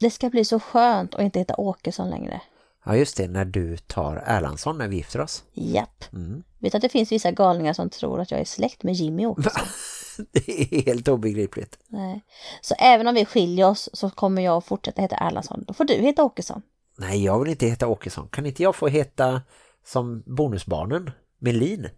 Det ska bli så skönt att inte heta Åkesson längre. Ja just det, när du tar Erlandsson när vi gifter oss. Japp. Mm. Vet att det finns vissa galningar som tror att jag är släkt med Jimmy Åkesson? Det är helt obegripligt. Nej. Så även om vi skiljer oss så kommer jag fortsätta heta Erlandsson. Då får du heta Åkesson. Nej, jag vill inte heta Åkesson. Kan inte jag få heta som bonusbarnen? Melin?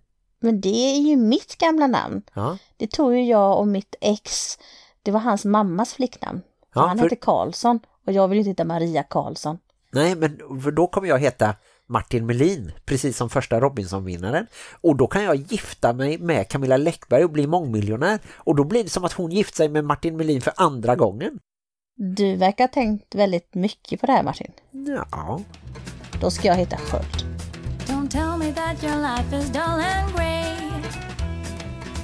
Men det är ju mitt gamla namn. Ja. Det tog ju jag och mitt ex. Det var hans mammas flicknamn. Ja, han för- hette Karlsson och jag vill inte heta Maria Karlsson. Nej, men då kommer jag heta Martin Melin, precis som första Robinson-vinnaren. Och då kan jag gifta mig med Camilla Läckberg och bli mångmiljonär. Och då blir det som att hon gift sig med Martin Melin för andra gången. Du verkar ha tänkt väldigt mycket på det här Martin. Ja, Då ska jag heta Sköld. Don't tell me that your life is dull and grey.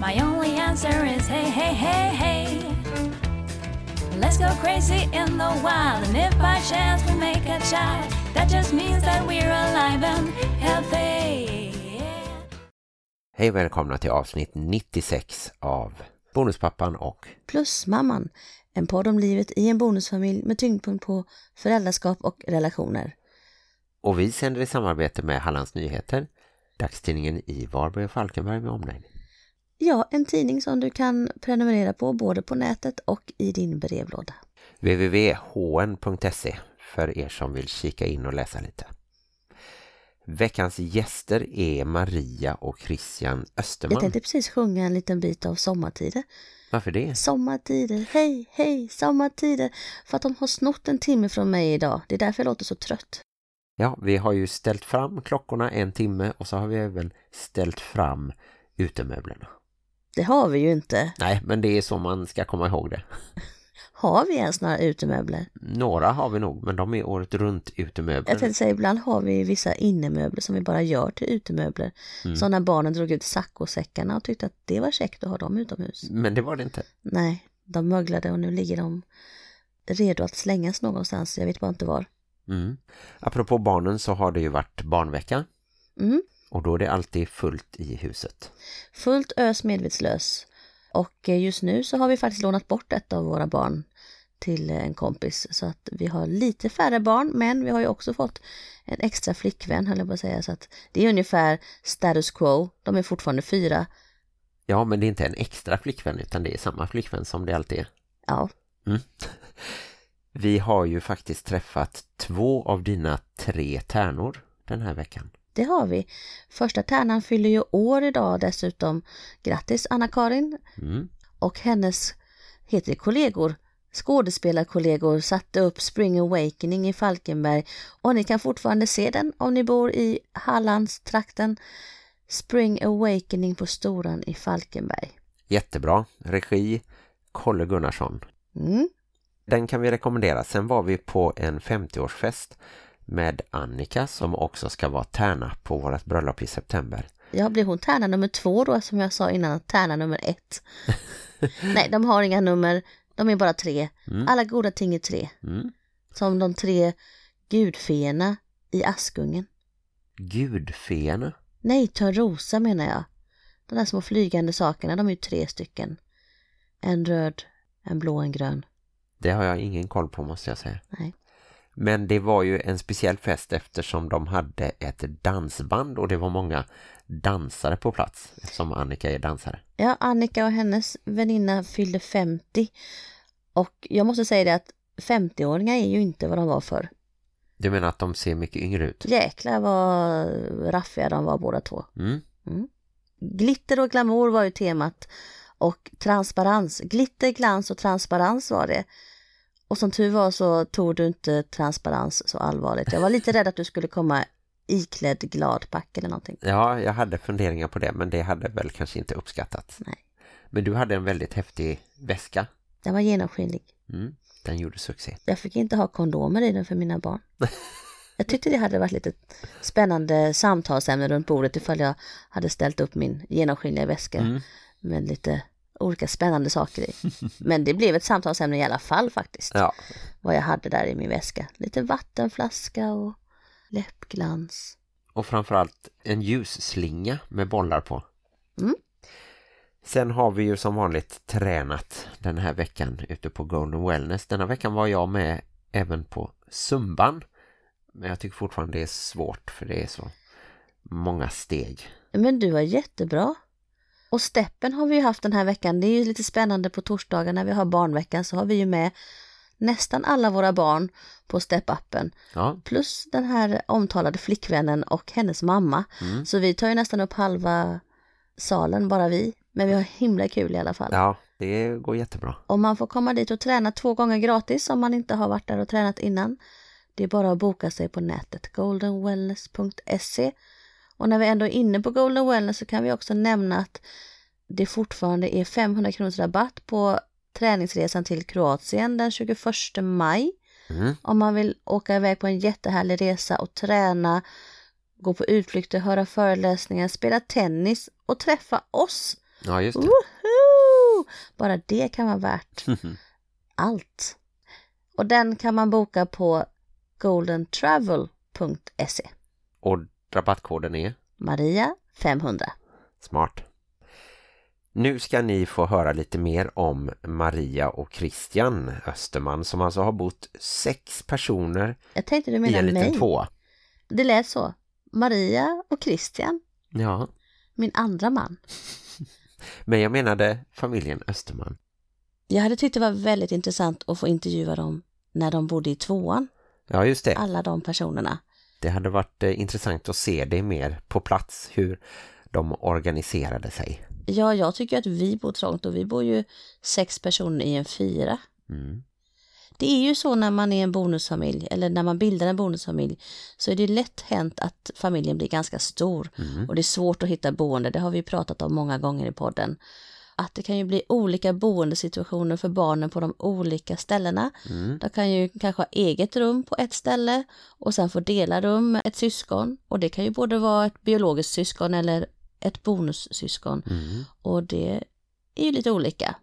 My only answer is hey, hey, hey, hey. Let's go crazy in the wild, and if by chance we make a child, that just means that we're alive and healthy. hej och välkomna till avsnitt 96 av Bonuspappan och Plus mamman. En podd om livet i en bonusfamilj med tyngdpunkt på föräldraskap och relationer. Och vi sänder i samarbete med Hallands Nyheter, dagstidningen i Varberg och Falkenberg med omnejd. Ja, en tidning som du kan prenumerera på både på nätet och i din brevlåda. www.hn.se för er som vill kika in och läsa lite. Veckans gäster är Maria och Christian Jag Österman. tänkte precis sjunga en liten bit av Sommartider. Varför det? Sommartider, hej, hej, sommartider. För att de har snott en timme från mig idag. Det är därför jag låter så trött. Ja, vi har ju ställt fram klockorna en timme och så har vi även ställt fram utemöblerna. Det har vi ju inte. Nej, men det är så man ska komma ihåg det. Har vi ens några utemöbler? Några har vi nog, men de är året runt utemöbler. Jag tänkte säga, ibland har vi vissa innemöbler som vi bara gör till utemöbler. Mm. Som när barnen drog ut saccosäckarna och tyckte att det var käckt att ha dem utomhus. Men det var det inte. Nej, de möglade och nu ligger de redo att slängas någonstans. Jag vet bara inte var. Mm. Apropå barnen så har det ju varit barnvecka Mm. Och då är det alltid fullt i huset. Fullt ös medvetslös. Och eh, just nu så har vi faktiskt lånat bort ett av våra barn till eh, en kompis. Så att vi har lite färre barn men vi har ju också fått en extra flickvän höll jag på att säga. Så att det är ungefär status quo. De är fortfarande fyra. Ja, men det är inte en extra flickvän utan det är samma flickvän som det alltid är. Ja, Mm. Vi har ju faktiskt träffat två av dina tre tärnor den här veckan. Det har vi. Första tärnan fyller ju år idag dessutom. Grattis Anna-Karin Mm. och hennes heter det, kollegor, skådespelarkollegor satte upp Spring Awakening i Falkenberg och ni kan fortfarande se den om ni bor i Hallandstrakten. Spring Awakening på Storan i Falkenberg. Jättebra. Regi Kolle Gunnarsson. Mm. Den kan vi rekommendera. Sen var vi på en 50-årsfest med Annika som också ska vara tärna på vårt bröllop i september. Ja, blir hon tärna nummer två då som jag sa innan, tärna nummer ett? Nej, de har inga nummer, de är bara tre. Mm. Alla goda ting är tre. Mm. Som de tre gudfeerna i Askungen. Gudfeerna. Nej, Törnrosa menar jag. De där små flygande sakerna, de är ju tre stycken. En röd, en blå, en grön. Det har jag ingen koll på måste jag säga. Nej. Men det var ju en speciell fest eftersom de hade ett dansband och det var många dansare på plats eftersom Annika är dansare. Ja, Annika och hennes väninna fyllde 50. Och jag måste säga det att 50-åringar är ju inte vad de var för. Du menar att de ser mycket yngre ut? Jäklar vad raffiga de var båda två. Mm. Glitter och glamour var ju temat. Och transparens. Glitter, glans och transparens var det. Och som tur var så tog du inte transparens så allvarligt. Jag var lite rädd att du skulle komma iklädd gladpack eller någonting. Ja, jag hade funderingar på det men det hade väl kanske inte uppskattats. Nej. Men du hade en väldigt häftig väska. Den var genomskinlig. Mm. Den gjorde succé. Jag fick inte ha kondomer i den för mina barn. Jag tyckte det hade varit lite spännande samtalsämne runt bordet ifall jag hade ställt upp min genomskinliga väska Mm. med lite olika spännande saker i. Men det blev ett samtalsämne i alla fall faktiskt. Ja, Vad jag hade där i min väska. Lite vattenflaska och läppglans. och framförallt en ljusslinga med bollar på. Mm. Sen har vi ju som vanligt tränat den här veckan ute på Golden Wellness. Denna veckan var jag med även på Sumban. Men jag tycker fortfarande det är svårt för det är så många steg. Men du var jättebra. Och steppen har vi ju haft den här veckan. Det är ju lite spännande på torsdagar när vi har barnveckan så har vi ju med nästan alla våra barn på step-appen. Ja, Plus den här omtalade flickvännen och hennes mamma. Mm. Så vi tar ju nästan upp halva salen, bara vi. Men vi har himla kul i alla fall. ja det går jättebra. Och man får komma dit och träna två gånger gratis om man inte har varit där och tränat innan. Det är bara att boka sig på nätet, goldenwellness.se. Och när vi ändå är inne på Golden Wellness så kan vi också nämna att det fortfarande är 500 kronors rabatt på träningsresan till Kroatien den 21 maj. Mm. Om man vill åka iväg på en jättehärlig resa och träna, gå på utflykter, höra föreläsningar, spela tennis och träffa oss. Ja, just det. Woho! Bara det kan vara värt allt. Och den kan man boka på goldentravel.se. Och rabattkoden är Maria 500. smart. Nu ska ni få höra lite mer om Maria och Christian Österman som alltså har bott sex personer Jag tänkte du i menar en liten mig. tvåa. Det lät så. Maria och Christian, Ja, min andra man. men jag menade familjen Österman. Jag hade tyckt det var väldigt intressant att få intervjua dem när de bodde i tvåan. Ja, just det. Alla de personerna. Det hade varit eh, intressant att se det mer på plats hur de organiserade sig. Ja, jag tycker att vi bor trångt och vi bor ju sex personer i en fyra. Mm. Det är ju så när man är en bonusfamilj eller när man bildar en bonusfamilj så är det lätt hänt att familjen blir ganska stor Mm. och det är svårt att hitta boende. Det har vi pratat om många gånger i podden. Att det kan ju bli olika boendesituationer för barnen på de olika ställena. Mm. De kan ju kanske ha eget rum på ett ställe och sen få dela rum med ett syskon. Och det kan ju både vara ett biologiskt syskon eller ett bonussyskon. Mm. Och det är ju lite olika.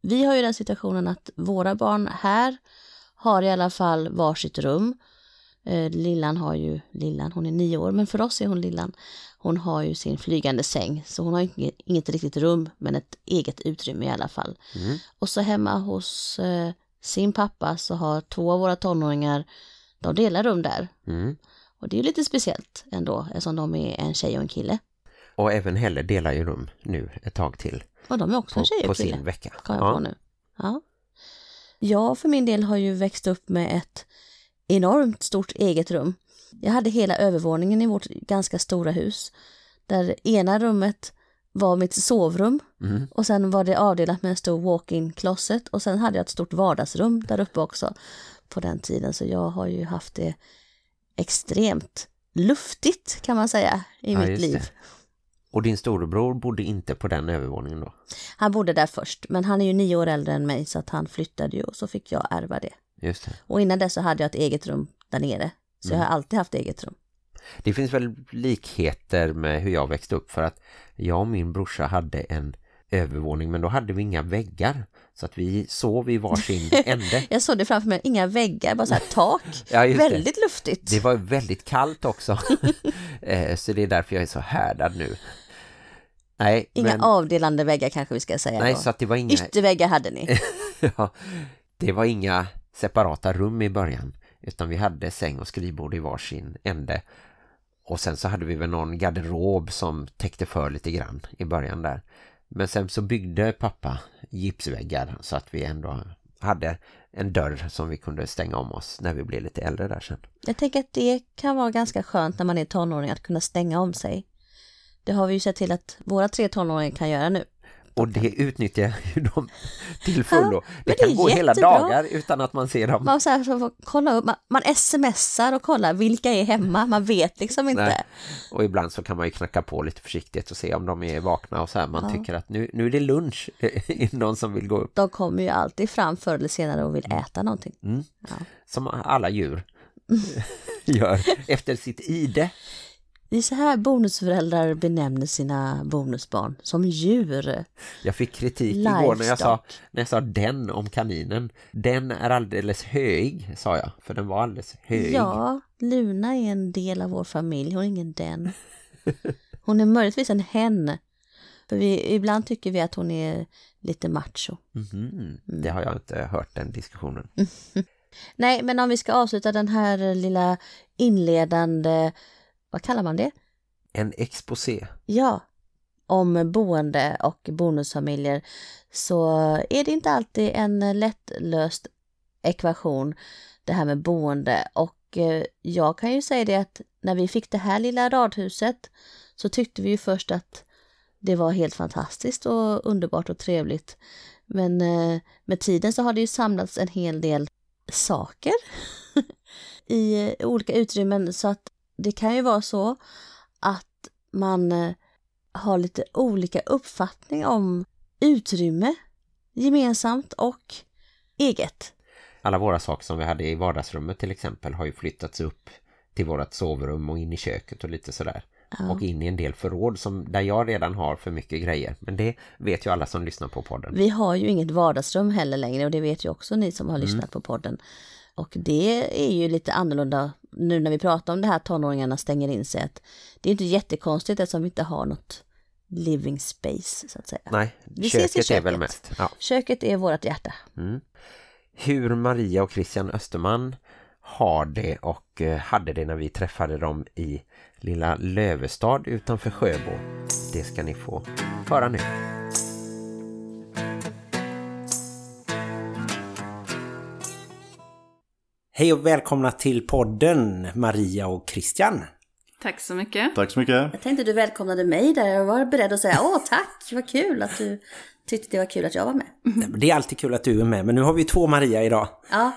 Vi har ju den situationen att våra barn här har i alla fall varsitt rum. Eh, Lillan har ju, Lillan hon är nio år, men för oss är hon Lillan. Hon har ju sin flygande säng, så hon har inget, inget riktigt rum, men ett eget utrymme i alla fall. Mm. Och så hemma hos eh, sin pappa så har två av våra tonåringar, de delar rum där. Mm. Och det är ju lite speciellt ändå, eftersom de är en tjej och en kille. Och även Helle delar ju rum nu ett tag till Och de är också på, en tjej på och kille. sin vecka. Kom jag på nu. Ja. Jag för min del har ju växt upp med ett enormt stort eget rum. Jag hade hela övervåningen i vårt ganska stora hus. Där ena rummet var mitt sovrum Mm. och sen var det avdelat med en stor walk-in closet och sen hade jag ett stort vardagsrum där uppe också på den tiden. Så jag har ju haft det extremt luftigt kan man säga i Ja, mitt liv. det. Och din storebror bodde inte på den övervåningen då? Han bodde där först, men han är ju nio år äldre än mig så att han flyttade ju och så fick jag ärva det. Just det. Och innan dess så hade jag ett eget rum där nere. Så jag har alltid haft eget rum. Det finns väl likheter med hur jag växte upp för att jag och min brorsa hade en övervåning men då hade vi inga väggar så att vi sov i varsin ände. Jag såg det framför mig, inga väggar, bara så här tak. Ja, just det. Väldigt luftigt. Det var väldigt kallt också. Eh, så det är därför jag är så härdad nu. Nej, Inga men, avdelande väggar kanske vi ska säga nej då. så att det var inga Ytterväggar hade ni. ja, det var inga separata rum i början utan vi hade säng och skrivbord i varsin ände. Och sen så hade vi väl någon garderob som täckte för lite grann i början där. Men sen så byggde pappa gipsväggar så att vi ändå hade en dörr som vi kunde stänga om oss när vi blev lite äldre där sen. Jag tänker att det kan vara ganska skönt när man är tonåring att kunna stänga om sig. Det har vi ju sett till att våra tre tonåringar kan göra nu. Och det utnyttjar ju de till fullo. Ja, det kan det är gå hela jättebra. dagar utan att man ser dem. Man, så här, så får kolla upp, man, man smsar och kollar vilka är hemma. Man vet liksom inte. Nej. Och ibland så kan man ju knacka på lite försiktigt och se om de är vakna och så här. Man Ja. tycker att nu, nu är det lunch. Är det någon som vill gå upp? De kommer ju alltid fram förr eller senare och vill äta någonting. Mm. Ja. Som alla djur gör efter sitt ide. Det är så här bonusföräldrar benämner sina bonusbarn, som djur. Jag fick kritik igår när jag, sa, Livestock. när jag sa den om kaninen. Den är alldeles hög, sa jag. För den var alldeles hög. Ja, Luna är en del av vår familj, hon är ingen den. Hon är möjligtvis en hen. För vi, ibland tycker vi att hon är lite macho. Mhm, Det har jag inte hört den diskussionen. Nej, men om vi ska avsluta den här lilla inledande, vad kallar man det? En exposé. Ja, om boende och bonusfamiljer så är det inte alltid en lättlöst ekvation det här med boende och eh, jag kan ju säga det att när vi fick det här lilla radhuset så tyckte vi ju först att det var helt fantastiskt och underbart och trevligt. Men eh, med tiden så har det ju samlats en hel del saker i olika utrymmen så att det kan ju vara så att man eh, har lite olika uppfattning om utrymme gemensamt och eget. Alla våra saker som vi hade i vardagsrummet till exempel har ju flyttats upp till vårt sovrum och in i köket och lite sådär. Ja. Och in i en del förråd som, där jag redan har för mycket grejer. Men det vet ju alla som lyssnar på podden. Vi har ju inget vardagsrum heller längre och det vet ju också ni som har lyssnat Mm. på podden. Och det är ju lite annorlunda nu när vi pratar om det här tonåringarna stänger in sig. Att det är inte jättekonstigt eftersom vi inte har något living space så att säga. Nej, Vi ses i köket är väl köket. mest. Ja. Köket är vårt hjärta. hur Maria och Christian Österman har det och eh, hade det när vi träffade dem i lilla Lövestad utanför Sjöbo. Det ska ni få höra nu. Hej och välkomna till podden Maria och Christian. Tack så mycket. Tack så mycket. Jag tänkte du välkomnade mig där. Jag var beredd att säga åh tack, vad kul att du tyckte det var kul att jag var med. Det är alltid kul att du är med, men nu har vi två Maria idag. Ja,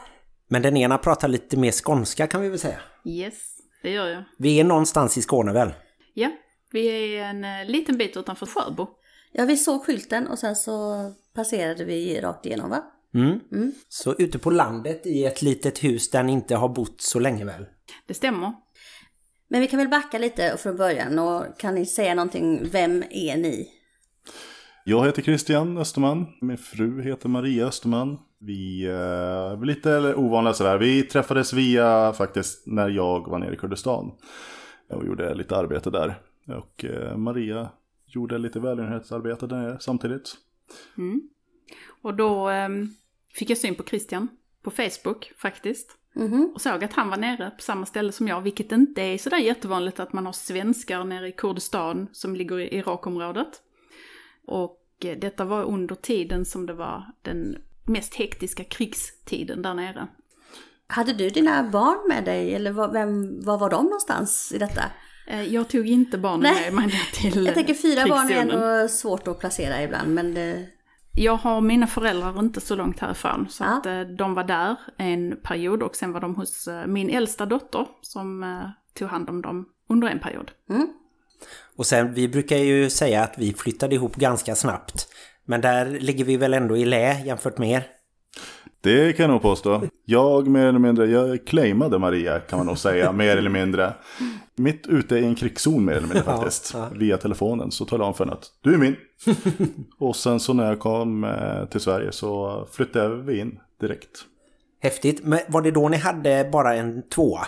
Men den ena pratar lite mer skånska kan vi väl säga. Yes, det gör jag. Vi är någonstans i Skåne väl? Ja, vi är en eh, liten bit utanför Sjöbo. ja vi såg skylten och sen så passerade vi rakt igenom va? Mm. Så ute på landet i ett litet hus där ni inte har bott så länge väl? Det stämmer. Men vi kan väl backa lite från början och kan ni säga någonting, vem är ni? Jag heter Christian Österman. Min fru heter Maria Österman. Vi eh, är lite ovanliga sådär. Vi träffades via faktiskt när jag var nere i Kurdistan. Och gjorde lite arbete där. Och eh, Maria gjorde lite välgörenhetsarbete där nere samtidigt. Och då ehm, fick jag syn på Christian på Facebook faktiskt. Och såg att han var nere på samma ställe som jag, vilket inte är sådär jättevanligt att man har svenskar nere i Kurdistan som ligger i Irakområdet. Och eh, detta var under tiden som det var den mest hektiska krigstiden där nere. Hade du dina barn med dig eller var, vem, var var de någonstans i detta? Eh, Jag tog inte barnen Nej. med mig till Jag tänker fyra barn är ändå svårt att placera ibland men det, Jag har mina föräldrar inte så långt härifrån. Så Ja. att eh, de var där en period och sen var de hos eh, min äldsta dotter som eh, tog hand om dem under en period. Och sen, vi brukar ju säga att vi flyttade ihop ganska snabbt. Men där ligger vi väl ändå i lä jämfört med er. Det kan jag nog påstå. Jag mer eller mindre, jag claimade Maria kan man nog säga, mer eller mindre. Mitt ute i en krigszon mer eller mindre Ja, faktiskt. ja. Via telefonen så talade jag om för henne att du är min. och sen så när jag kom eh, till Sverige så flyttade vi in direkt. Häftigt. Men var det då ni hade bara en tvåa?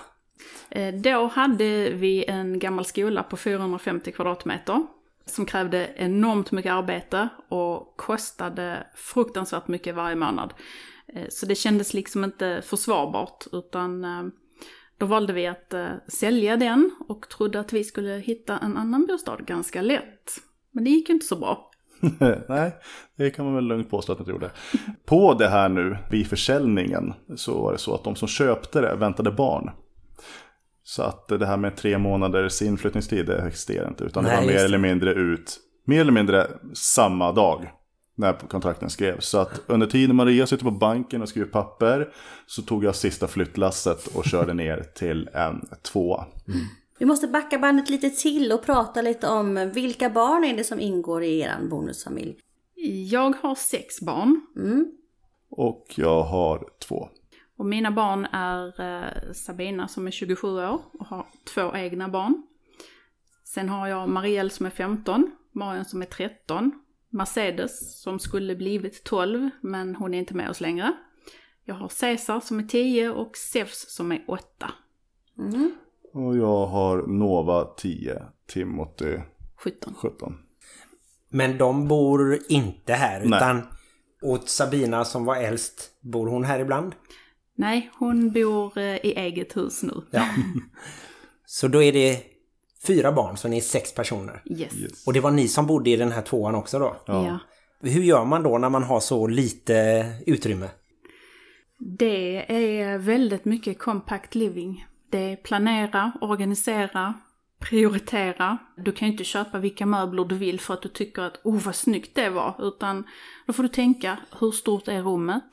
Eh, Då hade vi en gammal skola på 450 kvadratmeter som krävde enormt mycket arbete och kostade fruktansvärt mycket varje månad. Eh, Så det kändes liksom inte försvarbart utan eh, då valde vi att eh, sälja den och trodde att vi skulle hitta en annan bostad ganska lätt. Men det gick ju inte så bra. Nej, det kan man väl lugnt påstå att jag gjorde. På det här nu, vid försäljningen, så var det så att de som köpte det väntade barn. Så att det här med tre månaders inflyttningstid, det existerar inte. Utan det Nej, var mer det. eller mindre ut, mer eller mindre samma dag när kontrakten skrevs. Så att under tiden Maria sitter på banken och skriver papper så tog jag sista flyttlasset och körde ner till en tvåa. Vi måste backa bandet lite till och prata lite om vilka barn är det som ingår i er bonusfamilj? Jag har sex barn Mm. Och jag har två. Och mina barn är eh, Sabina som är 27 år och har två egna barn. Sen har jag Marielle som är 15, Marion som är 13, Mercedes som skulle blivit 12 men hon är inte med oss längre. Jag har Cesar som är 10 och Zeus som är 8. Och jag har Nova 10, Timothy 17. 17. Men de bor inte här Nej. utan åt Sabina som var äldst, bor hon här ibland? Nej, hon bor eh, i eget hus nu. Ja. Så då är det fyra barn, så ni är sex personer. Yes. Yes. Och det var ni som bodde i den här tvåan också då? Ja. Hur gör man då när man har så lite utrymme? Det är väldigt mycket compact living. Det är planera, organisera, prioritera. Du kan ju inte köpa vilka möbler du vill för att du tycker att oh vad snyggt det var. Utan då får du tänka, hur stort är rummet?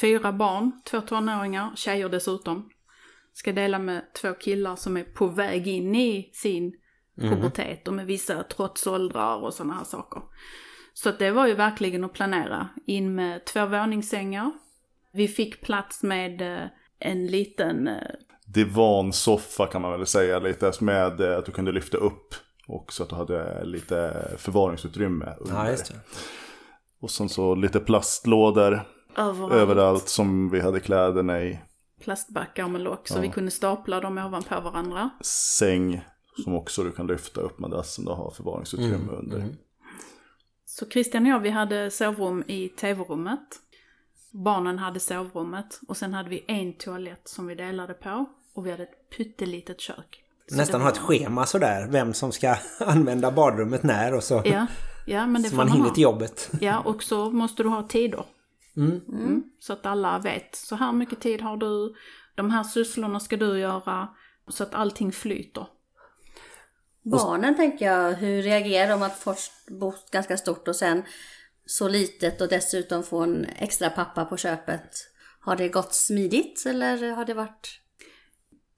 Fyra barn, två tonåringar, tjejer dessutom. Ska dela med två killar som är på väg in i sin pubertet och med vissa trotsåldrar och sådana här saker. Så att det var ju verkligen att planera. In med två våningssängar. Vi fick plats med eh, en liten eh, Divansoffa kan man väl säga lite med eh, att du kunde lyfta upp. Och så att du hade lite förvaringsutrymme under. det. Och sen så lite plastlådor överallt. överallt som vi hade kläderna i. plastbackar med lock så vi kunde stapla dem ovanpå varandra. Säng som också du kan lyfta upp madrassen och ha förvaringsutrymme under. Så Christian och jag, vi hade sovrum i tv-rummet. Barnen hade sovrummet och sen hade vi en toalett som vi delade på och vi hade ett pyttelitet kök. Så Nästan det ha var- ett schema sådär, vem som ska använda badrummet när och så, Ja, ja men det så får man man hinner ha. till jobbet. Ja, och så måste du ha tider. Mm, Så att alla vet, så här mycket tid har du, de här sysslorna ska du göra, så att allting flyter. Barnen tänker jag, hur reagerar de att först bo ganska stort och sen så litet och dessutom få en extra pappa på köpet? Har det gått smidigt eller har det varit...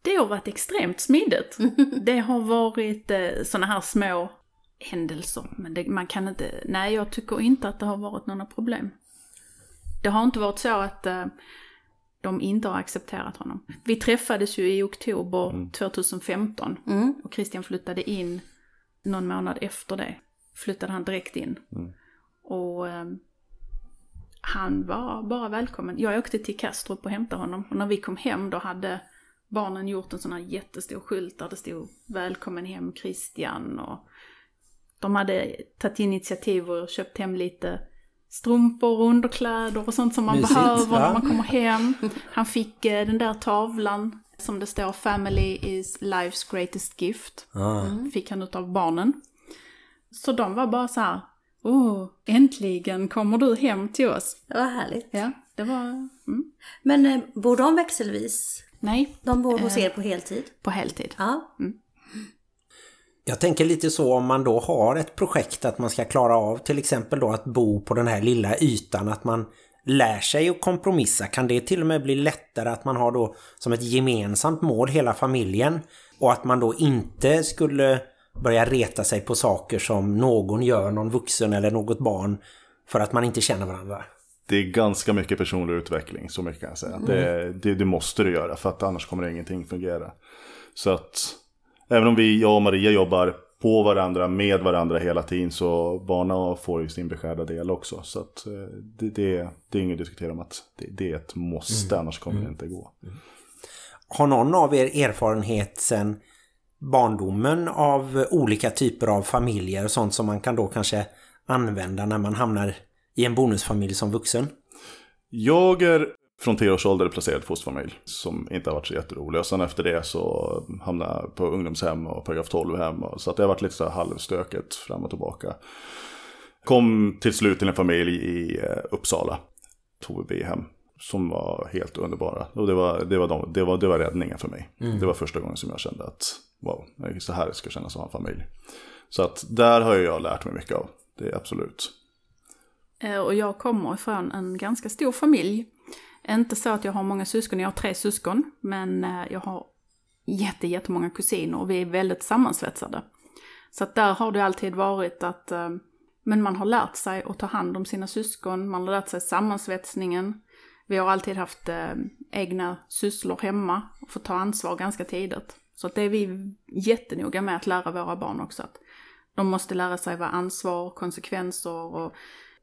Det har varit extremt smidigt. Det har varit eh, sådana här små händelser. Men det, man kan inte, nej jag tycker inte att det har varit några problem. Det har inte varit så att eh, de inte har accepterat honom. Vi träffades ju i oktober 2015 Mm. och Christian flyttade in någon månad efter det. Flyttade han direkt in. Och eh, han var bara välkommen. Jag åkte till Kastrup och hämtade honom och när vi kom hem då hade barnen gjort en sån här jättestor skylt där det stod Välkommen hem Christian och de hade tagit initiativ och köpt hem lite strumpor och underkläder och sånt som man Mysigt, behöver när va? man kommer hem. Han fick eh, den där tavlan som det står Family is life's greatest gift. Fick han utav barnen. Så de var bara så här, åh, äntligen kommer du hem till oss. Det var härligt. Ja, det var, mm. Men eh, bor de växelvis? nej, De bor hos er på heltid? på heltid. Ja. Jag tänker lite så om man då har ett projekt att man ska klara av till exempel då att bo på den här lilla ytan att man lär sig att kompromissa. Kan det till och med bli lättare att man har då som ett gemensamt mål hela familjen och att man då inte skulle börja reta sig på saker som någon gör, någon vuxen eller något barn för att man inte känner varandra. Det är ganska mycket personlig utveckling, så mycket kan jag säga. Det, det, det måste du göra, för att annars kommer ingenting fungera. Så att även om vi, jag och Maria jobbar på varandra, med varandra hela tiden, så barnen får ju sin beskärda del också. Så att eh, det, det, det är inget att diskutera om att det, det är ett måste, annars kommer det inte gå. Har någon av er erfarenhet sen barndomen av olika typer av familjer och sånt som man kan då kanske använda när man hamnar i en bonusfamilj som vuxen? Jag är från 10 års ålder placerad fosterfamilj som inte har varit så jätterolig. Och sen efter det så hamnade jag på ungdomshem och paragraf 12 hem. Och Så att det har varit lite så här halvstöket fram och tillbaka. Kom till slut till en familj i eh, Uppsala. Tog vi hem. Som var helt underbara. Och det var, det var, de, det var, det var räddningen för mig. Det var första gången som jag kände att wow, så här ska kännas att ha en familj. Så att där har jag lärt mig mycket av. Det är absolut. Eh, Och jag kommer ifrån en ganska stor familj. Inte så att jag har många syskon, jag har tre syskon. Men eh, jag har jätte, jättemånga kusiner och vi är väldigt sammansvetsade. Så att där har det alltid varit att eh, men man har lärt sig att ta hand om sina syskon, man har lärt sig sammansvetsningen. Vi har alltid haft eh, egna sysslor hemma och fått ta ansvar ganska tidigt. Så att det är vi jättenoga med att lära våra barn också. Att de måste lära sig vad ansvar, konsekvenser och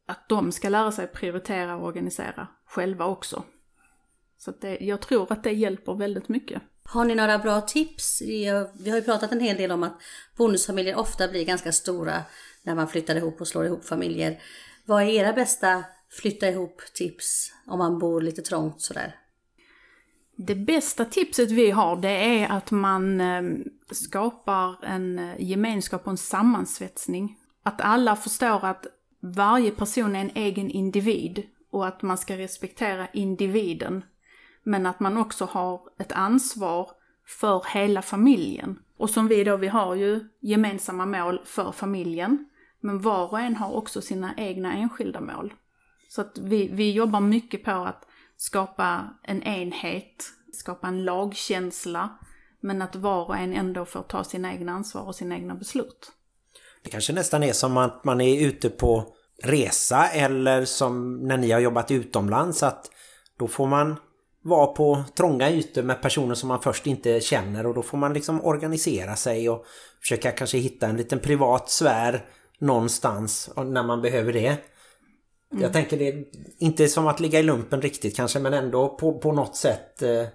att de ska lära sig prioritera och organisera själva också. Så det, jag tror att det hjälper väldigt mycket. Har ni några bra tips? Vi har ju pratat en hel del om att bonusfamiljer ofta blir ganska stora när man flyttar ihop och slår ihop familjer. Vad är era bästa flytta ihop tips om man bor lite trångt sådär? Det bästa tipset vi har det är att man eh, skapar en eh, gemenskap och en sammansvetsning. Att alla förstår att varje person är en egen individ och att man ska respektera individen. Men att man också har ett ansvar för hela familjen. Och som vi då, vi har ju gemensamma mål för familjen. Men var och en har också sina egna enskilda mål. Så att vi, vi jobbar mycket på att skapa en enhet, skapa en lagkänsla. Men att var och en ändå får ta sina egna ansvar och sina egna beslut. Det kanske nästan är som att man är ute på resa eller som när ni har jobbat utomlands att då får man vara på trånga ytor med personer som man först inte känner och då får man liksom organisera sig och försöka kanske hitta en liten privat sfär någonstans när man behöver det. Jag tänker det är inte som att ligga i lumpen riktigt kanske men ändå på, på något sätt eh,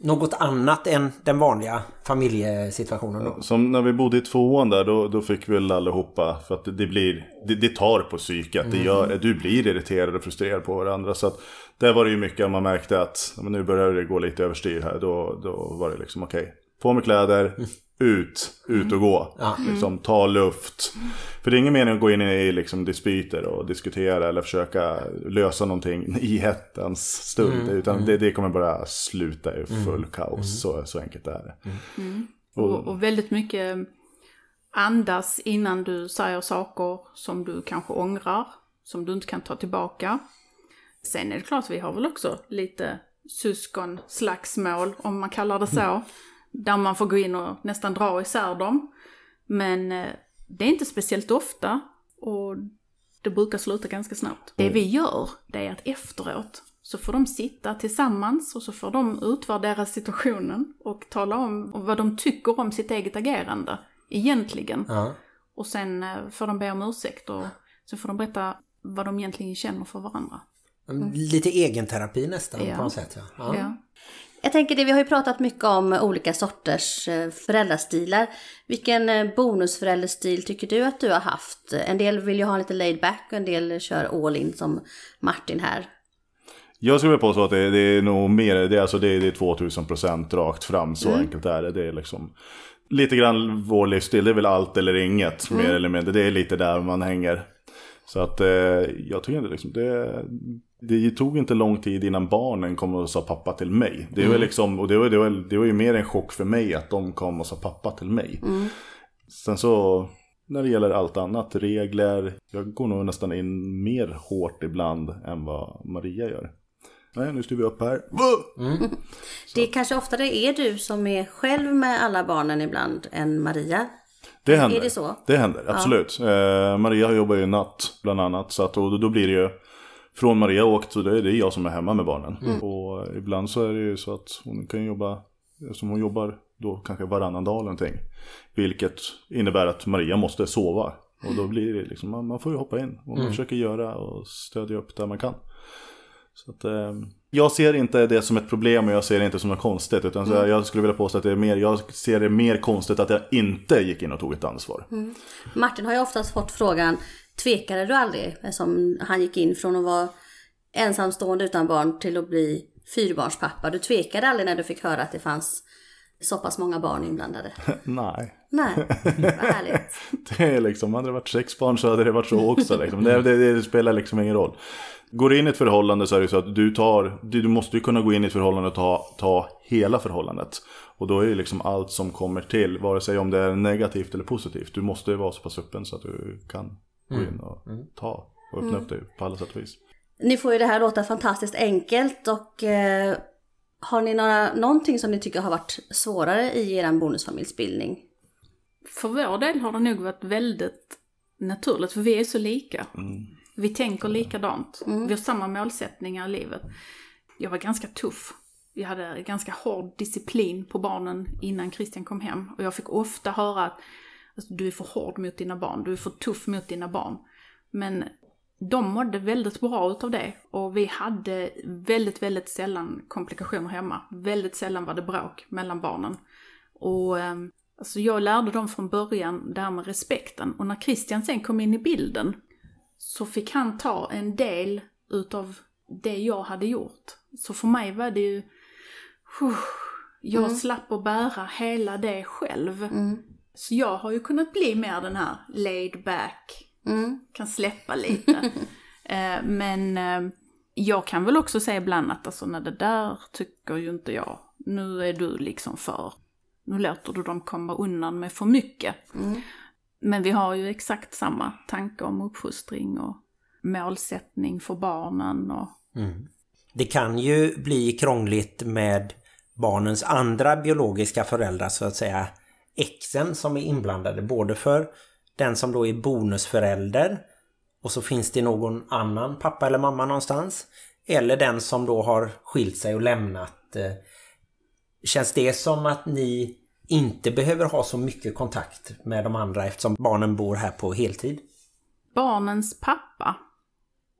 något annat än den vanliga familjesituationen då. Som när vi bodde i tvåan där, då, då fick vi väl allihopa, för att det blir, det, det tar på psyket. Det gör, du blir irriterad och frustrerad på varandra. Så att där var det ju mycket man märkte att men nu börjar det gå lite överstyr här. Då, då var det liksom okej, på med kläder, ut, ut och gå. Ja. Liksom, ta luft. För det är ingen mening att gå in i liksom, dispyter och diskutera eller försöka lösa någonting i hettans stund. Utan det, det kommer bara sluta i full kaos. Så, så enkelt är det. Och, och väldigt mycket andas innan du säger saker som du kanske ångrar, som du inte kan ta tillbaka. Sen är det klart, vi har väl också lite syskonslagsmål, om man kallar det så. Där man får gå in och nästan dra isär dem. Men eh, det är inte speciellt ofta och det brukar sluta ganska snabbt. Det vi gör, det är att efteråt så får de sitta tillsammans och så får de utvärdera situationen och tala om vad de tycker om sitt eget agerande egentligen. Ja. Och sen eh, får de be om ursäkt och så får de berätta vad de egentligen känner för varandra. Lite egenterapi nästan Ja. på något sätt. Ja. Ja. Jag tänker det, vi har ju pratat mycket om olika sorters eh, föräldrastilar. Vilken eh, bonusförälderstil tycker du att du har haft? En del vill ju ha lite laid back och en del kör all in som Martin här. Jag skulle vilja påstå att det, det är nog mer, det är, alltså det, är- det är 2000 procent rakt fram, så enkelt är det. Det är liksom lite grann vår livsstil, det är väl allt eller inget mer eller mindre. Det är lite där man hänger. Så att eh, jag tycker inte liksom, det, det tog inte lång tid innan barnen kom och sa pappa till mig. Det var liksom, och det var, det, var, det var ju mer en chock för mig att de kom och sa pappa till mig. Sen så när det gäller allt annat, regler, jag går nog nästan in mer hårt ibland än vad Maria gör. Nej, nu styr vi upp här. Det är kanske oftare är du som är själv med alla barnen ibland än Maria. Det händer. Är det så? Det händer, absolut. Eh, Maria jobbar ju natt bland annat. Så att, och då blir det ju, från Maria åkt så då är det jag som är hemma med barnen. Mm. Och ibland så är det ju så att hon kan jobba, som hon jobbar då kanske varannan dag eller någonting. Vilket innebär att Maria måste sova. Och då blir det liksom, man, man får ju hoppa in. Och man försöker göra och stödja upp där man kan. Så att, eh, jag ser inte det som ett problem och jag ser det inte som något konstigt. Utan så jag skulle vilja påstå att det är mer, jag ser det mer konstigt att jag inte gick in och tog ett ansvar. Martin har ju oftast fått frågan, tvekade du aldrig? Som han gick in från att vara ensamstående utan barn till att bli fyrbarnspappa. Du tvekade aldrig när du fick höra att det fanns så pass många barn inblandade? Nej. Nej, vad härligt. Det är liksom, hade det varit sex barn så hade det varit så också. Liksom. Det, det, det spelar liksom ingen roll. Går du in i ett förhållande så är det så att du tar, du, måste ju kunna gå in i ett förhållande och ta, ta hela förhållandet. Och då är ju liksom allt som kommer till, vare sig om det är negativt eller positivt. Du måste ju vara så pass öppen så att du kan gå in och ta och öppna upp dig på alla sätt och vis. Ni får ju det här låta fantastiskt enkelt och eh, har ni några, någonting som ni tycker har varit svårare i er bonusfamiljsbildning? För vår del har det nog varit väldigt naturligt, för vi är så lika. Vi tänker likadant. Vi har samma målsättningar i livet. Jag var ganska tuff. Jag hade ganska hård disciplin på barnen innan Christian kom hem. Och jag fick ofta höra att alltså, du är för hård mot dina barn, du är för tuff mot dina barn. Men de mådde väldigt bra utav det. Och vi hade väldigt, väldigt sällan komplikationer hemma. Väldigt sällan var det bråk mellan barnen. Och ehm, alltså jag lärde dem från början det här med respekten. Och när Christian sen kom in i bilden så fick han ta en del utav det jag hade gjort. Så för mig var det ju jag slapp att bära hela det själv. Så jag har ju kunnat bli mer den här laid back, kan släppa lite. Eh, Men eh, jag kan väl också säga ibland att alltså, när det där tycker ju inte jag. Nu är du liksom för. Nu låter du dem komma undan med för mycket. Men vi har ju exakt samma tanke om uppfostring och målsättning för barnen och Det kan ju bli krångligt med barnens andra biologiska föräldrar så att säga exen som är inblandade både för den som då är bonusförälder och så finns det någon annan pappa eller mamma någonstans eller den som då har skilt sig och lämnat. Eh, känns det som att ni inte behöver ha så mycket kontakt med de andra eftersom barnen bor här på heltid? barnens pappa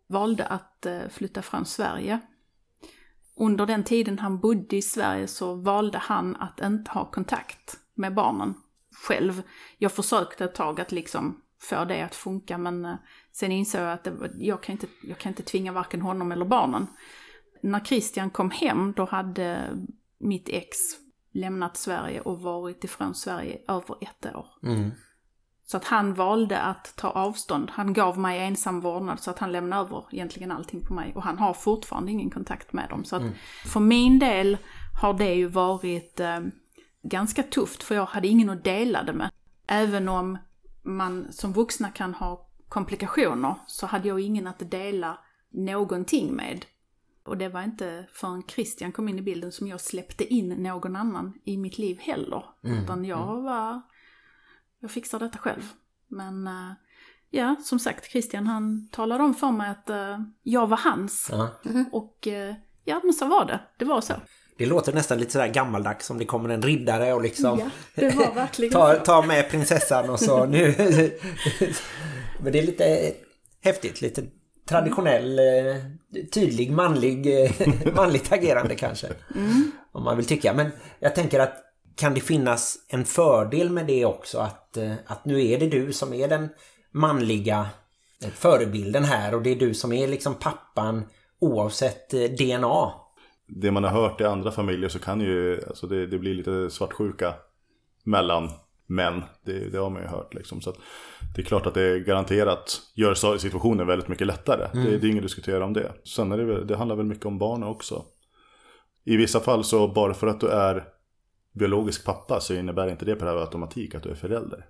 valde att eh, flytta från Sverige. Under den tiden han bodde i Sverige så valde han att inte ha kontakt med barnen själv. Jag försökte ett tag att liksom få det att funka men eh, sen insåg jag att det, jag, kan inte, jag kan inte tvinga varken honom eller barnen. När Christian kom hem då hade mitt ex lämnat Sverige och varit ifrån Sverige över ett år. Så att han valde att ta avstånd. Han gav mig ensam vårdnad så att han lämnade över egentligen allting på mig. Och han har fortfarande ingen kontakt med dem. Så att för min del har det ju varit eh, ganska tufft för jag hade ingen att dela det med. Även om man som vuxna kan ha komplikationer så hade jag ingen att dela någonting med. Och det var inte förrän Christian kom in i bilden som jag släppte in någon annan i mitt liv heller. Utan jag var jag fixar detta själv. Men eh, ja, som sagt, Christian han talade om för mig att eh, jag var hans. Ja. Och eh, ja, men så var det. Det var så. Det låter nästan lite sådär gammaldags om det kommer en riddare och liksom Ja, det var verkligen ta, så. ta med prinsessan och så nu. Men det är lite häftigt, lite traditionell, eh, tydlig manlig, eh, manligt agerande kanske. Om man vill tycka. Men jag tänker att kan det finnas en fördel med det också att, eh, att nu är det du som är den manliga förebilden här och det är du som är liksom pappan oavsett DNA. Det man har hört i andra familjer så kan ju, alltså det, det blir lite svartsjuka mellan män. Det, det har man ju hört liksom. Så att det är klart att det garanterat gör situationen väldigt mycket lättare. Det, det är inget att diskutera om det. Sen är det, det handlar väl mycket om barnen också. I vissa fall så bara för att du är biologisk pappa så innebär inte det per automatik att du är förälder.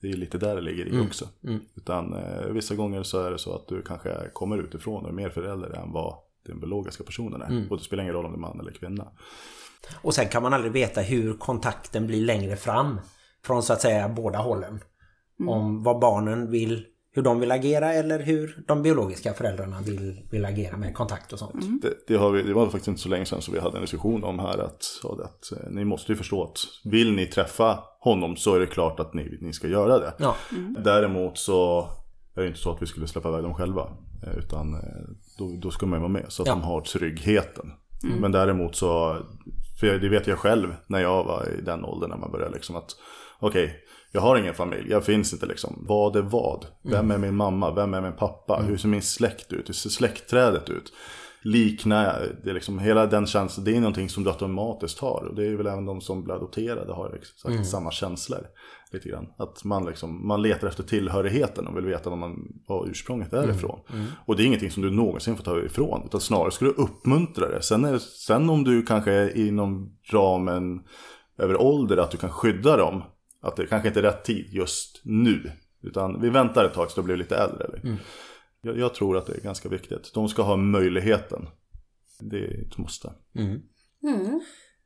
Det är lite där det ligger i också. Utan eh, vissa gånger så är det så att du kanske kommer utifrån och är mer förälder än vad den biologiska personen är. Och det spelar ingen roll om det är man eller kvinna. Och sen kan man aldrig veta hur kontakten blir längre fram från så att säga båda hållen. Om vad barnen vill, hur de vill agera eller hur de biologiska föräldrarna vill, vill agera med kontakt och sånt. Det, det, har vi, det var faktiskt inte så länge sedan som vi hade en diskussion om här att, att eh, ni måste ju förstå att vill ni träffa honom så är det klart att ni, ni ska göra det. Ja. Däremot så är det inte så att vi skulle släppa iväg dem själva. eh, Utan eh, då, då ska man ju vara med så att Ja. de har tryggheten. Men däremot så, för det vet jag själv när jag var i den åldern när man började liksom att okej, jag har ingen familj, jag finns inte liksom. Vad är vad? Vem är min mamma? Vem är min pappa? Hur ser min släkt ut? Hur ser släktträdet ut? Liknar jag? Det är liksom hela den känslan, det är någonting som du automatiskt har. Och det är väl även de som blir adopterade har exakt samma känslor. Lite grann. Att man, liksom, man letar efter tillhörigheten och vill veta vad, man, vad ursprunget är ifrån. Och det är ingenting som du någonsin får ta ifrån. Utan snarare ska du uppmuntra det. Sen, är, sen om du kanske är inom ramen över ålder att du kan skydda dem. Att det kanske inte är rätt tid just nu. Utan vi väntar ett tag så de blir lite äldre. Eller? Jag, jag tror att det är ganska viktigt. De ska ha möjligheten. Det är ett måste.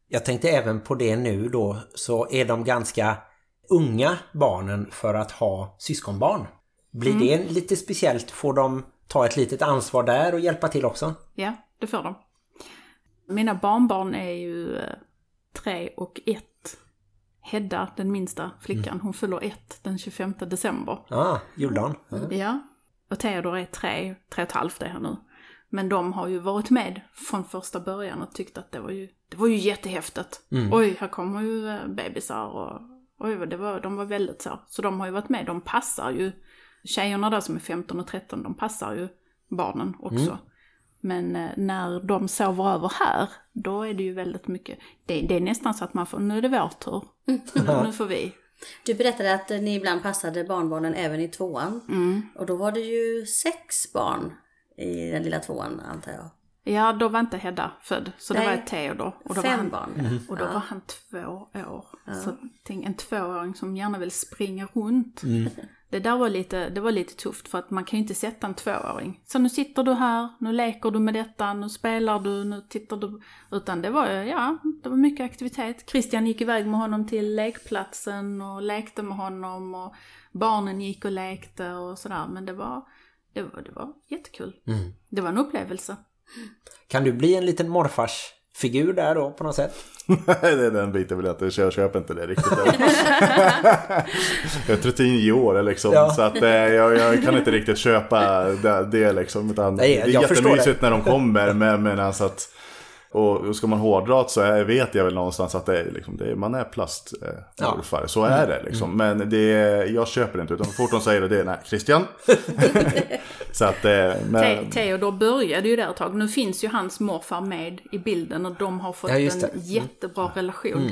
Jag tänkte även på det nu då så är de ganska unga barnen för att ha syskonbarn. Blir det lite speciellt? Får de ta ett litet ansvar där och hjälpa till också? Ja, det får de. Mina barnbarn är ju eh, tre och ett. Hedda, den minsta flickan, hon fyller ett den 25 december. Ja, juldagen. Ja. Ja. Och Theodor är tre, tre och ett halvt är han nu. Men de har ju varit med från första början och tyckt att det var ju, det var ju jättehäftigt. Oj, här kommer ju eh, bebisar och oj, det var, de var väldigt så. Så de har ju varit med, de passar ju. Tjejerna där som är 15 och 13, de passar ju barnen också. Men eh, när de sover över här, då är det ju väldigt mycket, det, det är nästan så att man får, nu är det vår tur, nu, nu får vi. Du berättade att ni ibland passade barnbarnen även i tvåan. Mm. Och då var det ju sex barn i den lilla tvåan antar jag. Ja, då var inte Hedda född, så det Nej. var ett Theodor. Och då Fem var han, barn. Och då var han två år. Så tänk en tvååring som gärna vill springa runt. Det där var lite, det var lite tufft för att man kan ju inte sätta en tvååring. Så nu sitter du här, nu leker du med detta, nu spelar du, nu tittar du. Utan det var ja, det var mycket aktivitet. Christian gick iväg med honom till lekplatsen och lekte med honom och barnen gick och lekte och sådär. Men det var, det var, det var jättekul. Det var en upplevelse. Kan du bli en liten morfarsfigur där då på något sätt? Nej, det är den biten vill jag inte. Jag köper inte det riktigt. jag är 39 år liksom. Ja. Så att, eh, jag, jag kan inte riktigt köpa det, det liksom. Utan Nej, det är jättemysigt när de kommer. Men, men alltså att, och ska man hårdra så är, vet jag väl någonstans att det är, liksom, det är, man är plastmorfar. Så är det liksom. Men det är, jag köper det inte. Utan så fort de säger det, det är nej, Christian. så att, eh, Te- men, Theodor började ju där ett tag. Nu finns ju hans morfar med i bilden och de har fått Ja, en det. Mm. jättebra relation.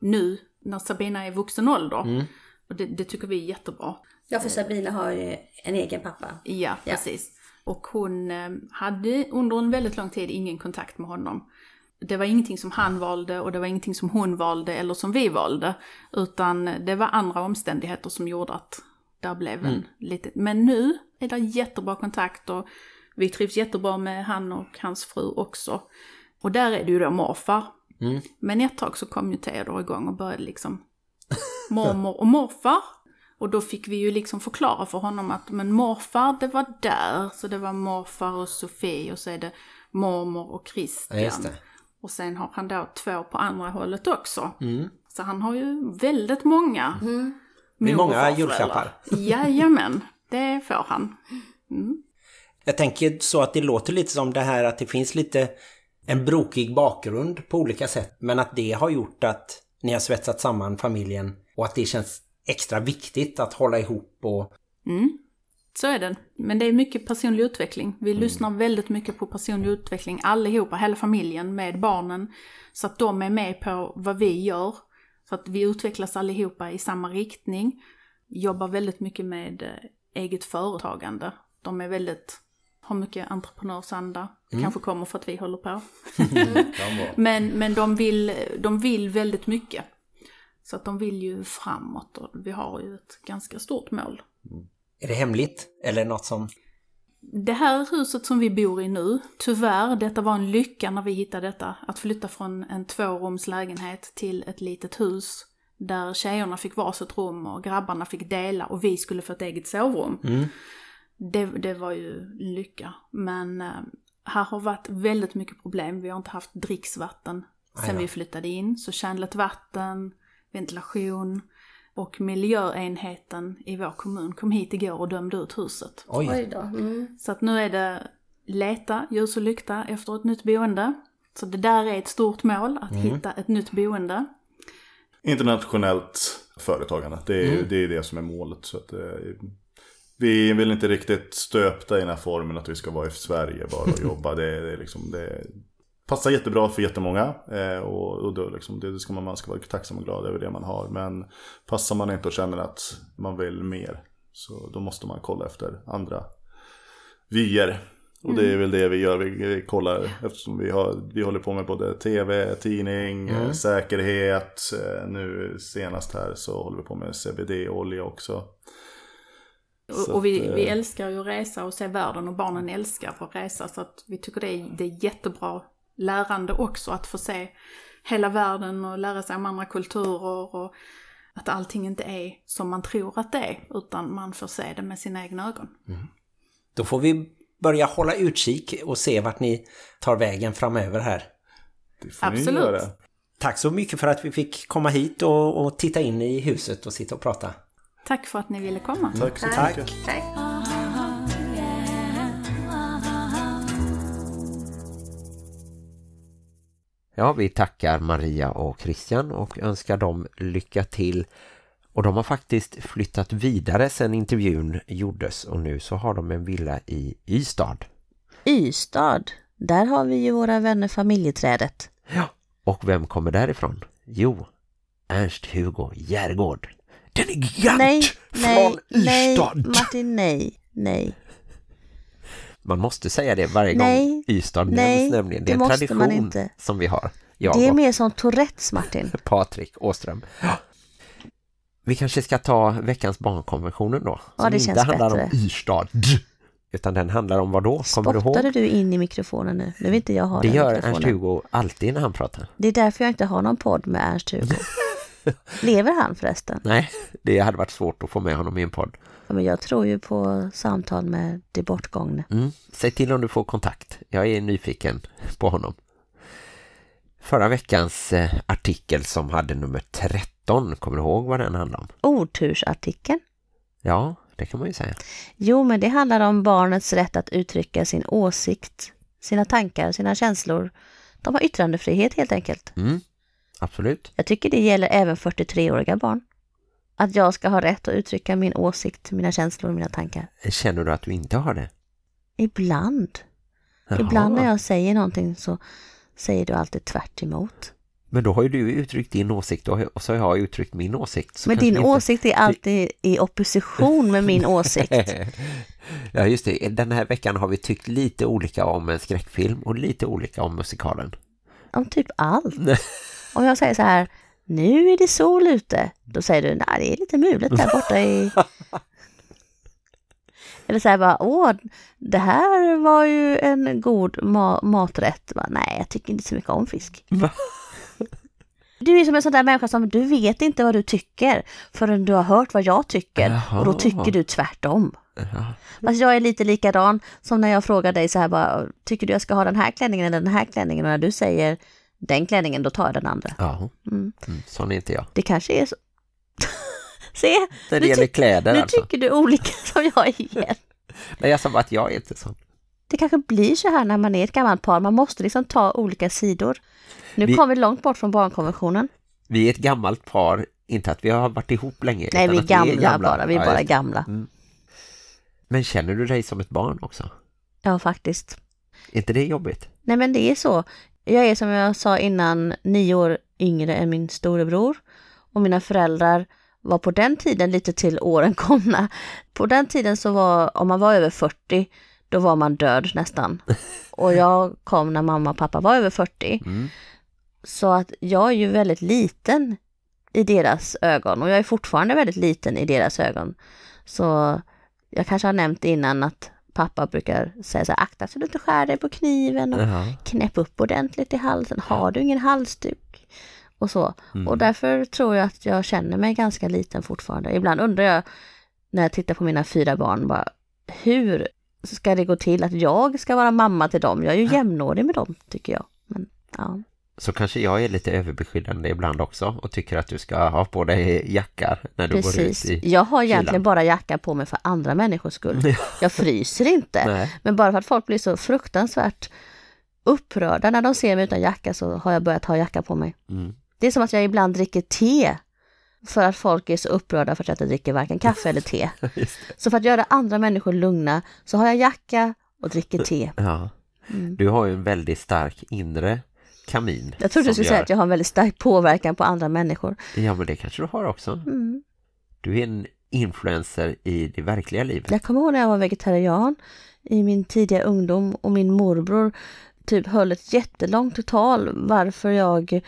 Nu när Sabina är vuxen ålder. Mm. Och det, det tycker vi är jättebra. Ja, för Sabina har ju en egen pappa. Ja, Ja. precis. Och hon eh, hade under en väldigt lång tid ingen kontakt med honom. Det var ingenting som han valde och det var ingenting som hon valde eller som vi valde. Utan det var andra omständigheter som gjorde att där blev en lite... Men nu är det jättebra kontakt och vi trivs jättebra med han och hans fru också. Och där är det ju då morfar. Men ett tag så kom ju Theodor igång och började liksom mormor och morfar. Och då fick vi ju liksom förklara för honom att men morfar det var där, så det var morfar och Sofie och så är det mormor och Christian. Ja, just det. Och sen har han då två på andra hållet också. Så han har ju väldigt många Mm. Det är många julklappar. Jajamän, det får han. Jag tänker så att det låter lite som det här att det finns lite en brokig bakgrund på olika sätt. Men att det har gjort att ni har svetsat samman familjen och att det känns extra viktigt att hålla ihop och Så är det. Men det är mycket personlig utveckling. Vi lyssnar väldigt mycket på personlig utveckling allihopa, hela familjen med barnen. Så att de är med på vad vi gör. Så att vi utvecklas allihopa i samma riktning. Jobbar väldigt mycket med eh, eget företagande. De är väldigt, har mycket entreprenörsanda. Det kanske kommer för att vi håller på. men men de, vill, de vill väldigt mycket. Så att de vill ju framåt och vi har ju ett ganska stort mål. är det hemligt? Eller något som... Det här huset som vi bor i nu, tyvärr, detta var en lycka när vi hittade detta. Att flytta från en tvårumslägenhet till ett litet hus där tjejerna fick varsitt rum och grabbarna fick dela och vi skulle få ett eget sovrum. Det, det var ju lycka. Men eh, här har varit väldigt mycket problem. Vi har inte haft dricksvatten sen vi flyttade in. Så kärnligt vatten, ventilation och miljöenheten i vår kommun kom hit igår och dömde ut huset. Oj, Oj då. Mm. Så att nu är det leta ljus och lykta efter ett nytt boende. Så det där är ett stort mål, att hitta ett nytt boende. internationellt företagande. Det är, Mm. det är det som är målet. Så att, eh, vi väl inte riktigt stöpta i den här formen att vi ska vara i Sverige bara och jobba. Det, det, är liksom, det passar jättebra för jättemånga. Eh, och och då liksom, det ska man, man ska vara tacksam och glad över det man har. Men passar man inte och känner att man vill mer så då måste man kolla efter andra vyer. Och det är väl det vi gör, vi, vi kollar eftersom vi, har, vi håller på med både tv, tidning, eh, säkerhet. eh, Nu senast här så håller vi på med CBD-olja också. Så Och, och vi, att, eh, vi älskar ju att resa och se världen och barnen älskar att resa. Så att vi tycker det är, det är jättebra lärande också att få se hela världen och lära sig om andra kulturer. Och att allting inte är som man tror att det är, utan man får se det med sina egna ögon. då får vi börja hålla utkik och se vart ni tar vägen framöver här. Det får ni Absolut. göra. Tack så mycket för att vi fick komma hit och, och titta in i huset och sitta och prata. Tack för att ni ville komma. Tack så Tack. mycket. Tack. Ja, vi tackar Maria och Christian och önskar dem lycka till. Och de har faktiskt flyttat vidare sedan intervjun gjordes och nu så har de en villa i Ystad. Ystad, där har vi ju våra vänner familjeträdet. Ja. Och vem kommer därifrån? Jo, Ernst-Hugo Järgård. Den är gigant Nej, nej, från nej, Ystad. Martin, nej, nej. Man måste säga det varje Nej, gång Ystad nej, nämns nämligen. Det är det en tradition som vi har. Jag Det är mer som Tourettes, Martin. Patrik Åström. Vi kanske ska ta veckans barnkonventionen då. Ja, som det inte känns handlar om bättre. Ystad. Utan den handlar om vad då? Kommer du Spottade ihåg? du in i mikrofonen nu? Nu vill inte jag ha Det gör. Ernst-Hugo alltid när han pratar. Det är därför jag inte har någon podd med Ernst-Hugo. Lever han förresten? Nej, det hade varit svårt att få med honom i en podd. Ja, men jag tror ju på samtal med det bortgångne. Mm. Säg till om du får kontakt. Jag är nyfiken på honom. Förra veckans eh, artikel som hade nummer 13, kommer du ihåg vad den handlade om? Ordtursartikeln. Ja, det kan man ju säga. Jo, men det handlar om barnets rätt att uttrycka sin åsikt, sina tankar, sina känslor. De har yttrandefrihet helt enkelt. Mm. Absolut. Jag tycker det gäller även 43-åriga barn. Att jag ska ha rätt att uttrycka min åsikt, mina känslor och mina tankar. Känner du att du inte har det? Ibland. Jaha. Ibland när jag säger någonting så säger du alltid tvärt emot. Men då har ju du uttryckt din åsikt och så har jag uttryckt min åsikt. Så Men din inte- åsikt är alltid i opposition med min åsikt. ja just det, den här veckan har vi tyckt lite olika om en skräckfilm och lite olika om musikalen. Om typ allt. Om jag säger så här, nu är det sol ute. Då säger du, nej det är lite mulet där borta i... Eller så här bara, åh, det här var ju en god ma- maträtt. Bara, nej, jag tycker inte så mycket om fisk. Du är som en sån där människa som du vet inte vad du tycker förrän du har hört vad jag tycker. Jaha. Och då tycker du tvärtom. Ja. Fast jag är lite likadan som när jag frågar dig så här bara, tycker du jag ska ha den här klänningen eller den här klänningen? Och när du säger den klänningen, då tar jag den andra. Ja, Mm. mm, sån är inte jag. Det kanske är så. Se, det Nu ty- kläder nu alltså. tycker du olika som jag igen. Nej, jag sa bara att jag är inte sån. Det kanske blir så här när man är ett gammalt par, man måste liksom ta olika sidor. Nu Vi- kom vi långt bort från barnkonventionen. Vi är ett gammalt par, inte att vi har varit ihop länge. Nej, vi är gamla, bara, vi är Ja, bara just det. gamla. Men känner du dig som ett barn också? Ja, faktiskt. Är inte det jobbigt? Nej, men det är så. Jag är som jag sa innan nio år yngre än min storebror. Och mina föräldrar var på den tiden lite till åren komna. På den tiden så var, om man var över 40, då var man död nästan. Och jag kom när mamma och pappa var över 40. Mm. Så att jag är ju väldigt liten i deras ögon och jag är fortfarande väldigt liten i deras ögon. Så jag kanske har nämnt innan att pappa brukar säga så här, akta så du inte skär dig på kniven och Jaha. knäpp upp ordentligt i halsen. Har du ingen halsduk? Och så. Mm. Och därför tror jag att jag känner mig ganska liten fortfarande. Ibland undrar jag när jag tittar på mina fyra barn, bara, hur ska det gå till att jag ska vara mamma till dem? Jag är ju jämnårig med dem, tycker jag. Men, ja. Så kanske jag är lite överbeskyddande ibland också och tycker att du ska ha på dig jackar när du går Precis. ut i... Jag har egentligen kylan. bara jacka på mig för andra människors skull. Jag fryser inte. Nej. Men bara för att folk blir så fruktansvärt upprörda när de ser mig utan jacka så har jag börjat ha jacka på mig. Mm. Det är som att jag ibland dricker te för att folk är så upprörda för att jag inte dricker varken kaffe eller te. Så för att göra andra människor lugna så har jag jacka och dricker te. Ja. Mm. Du har ju en väldigt stark inre kamin. Jag trodde du skulle säga gör- att jag har en väldigt stark påverkan på andra människor. Ja, men det kanske du har också. Mm. Du är en influencer i det verkliga livet. Jag kommer ihåg när jag var vegetarian i min tidiga ungdom och min morbror typ höll ett jättelångt tal varför jag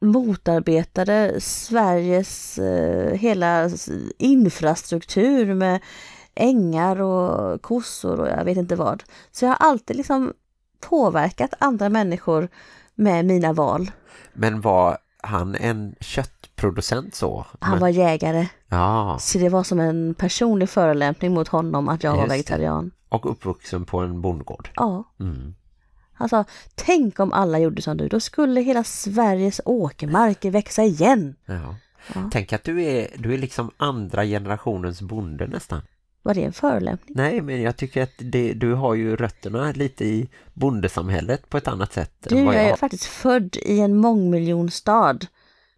motarbetade Sveriges eh, hela infrastruktur med ängar och kossor och jag vet inte vad. Så jag har alltid liksom påverkat andra människor med mina val. Men var han en köttproducent så? Han Men- var jägare, Ja, så det var som en personlig förolämpning mot honom att jag var Just det. vegetarian. och uppvuxen på en bondgård. Ja. Mm. Han sa, tänk om alla gjorde som du, då skulle hela Sveriges åkermarker växa igen. Ja. Ja. Tänk att du är, du är liksom andra generationens bonde nästan. Var det en förolämpning? Nej, men jag tycker att det, du har ju rötterna lite i bondesamhället på ett annat sätt. Du, än vad jag jag är har. faktiskt född i en mångmiljonstad.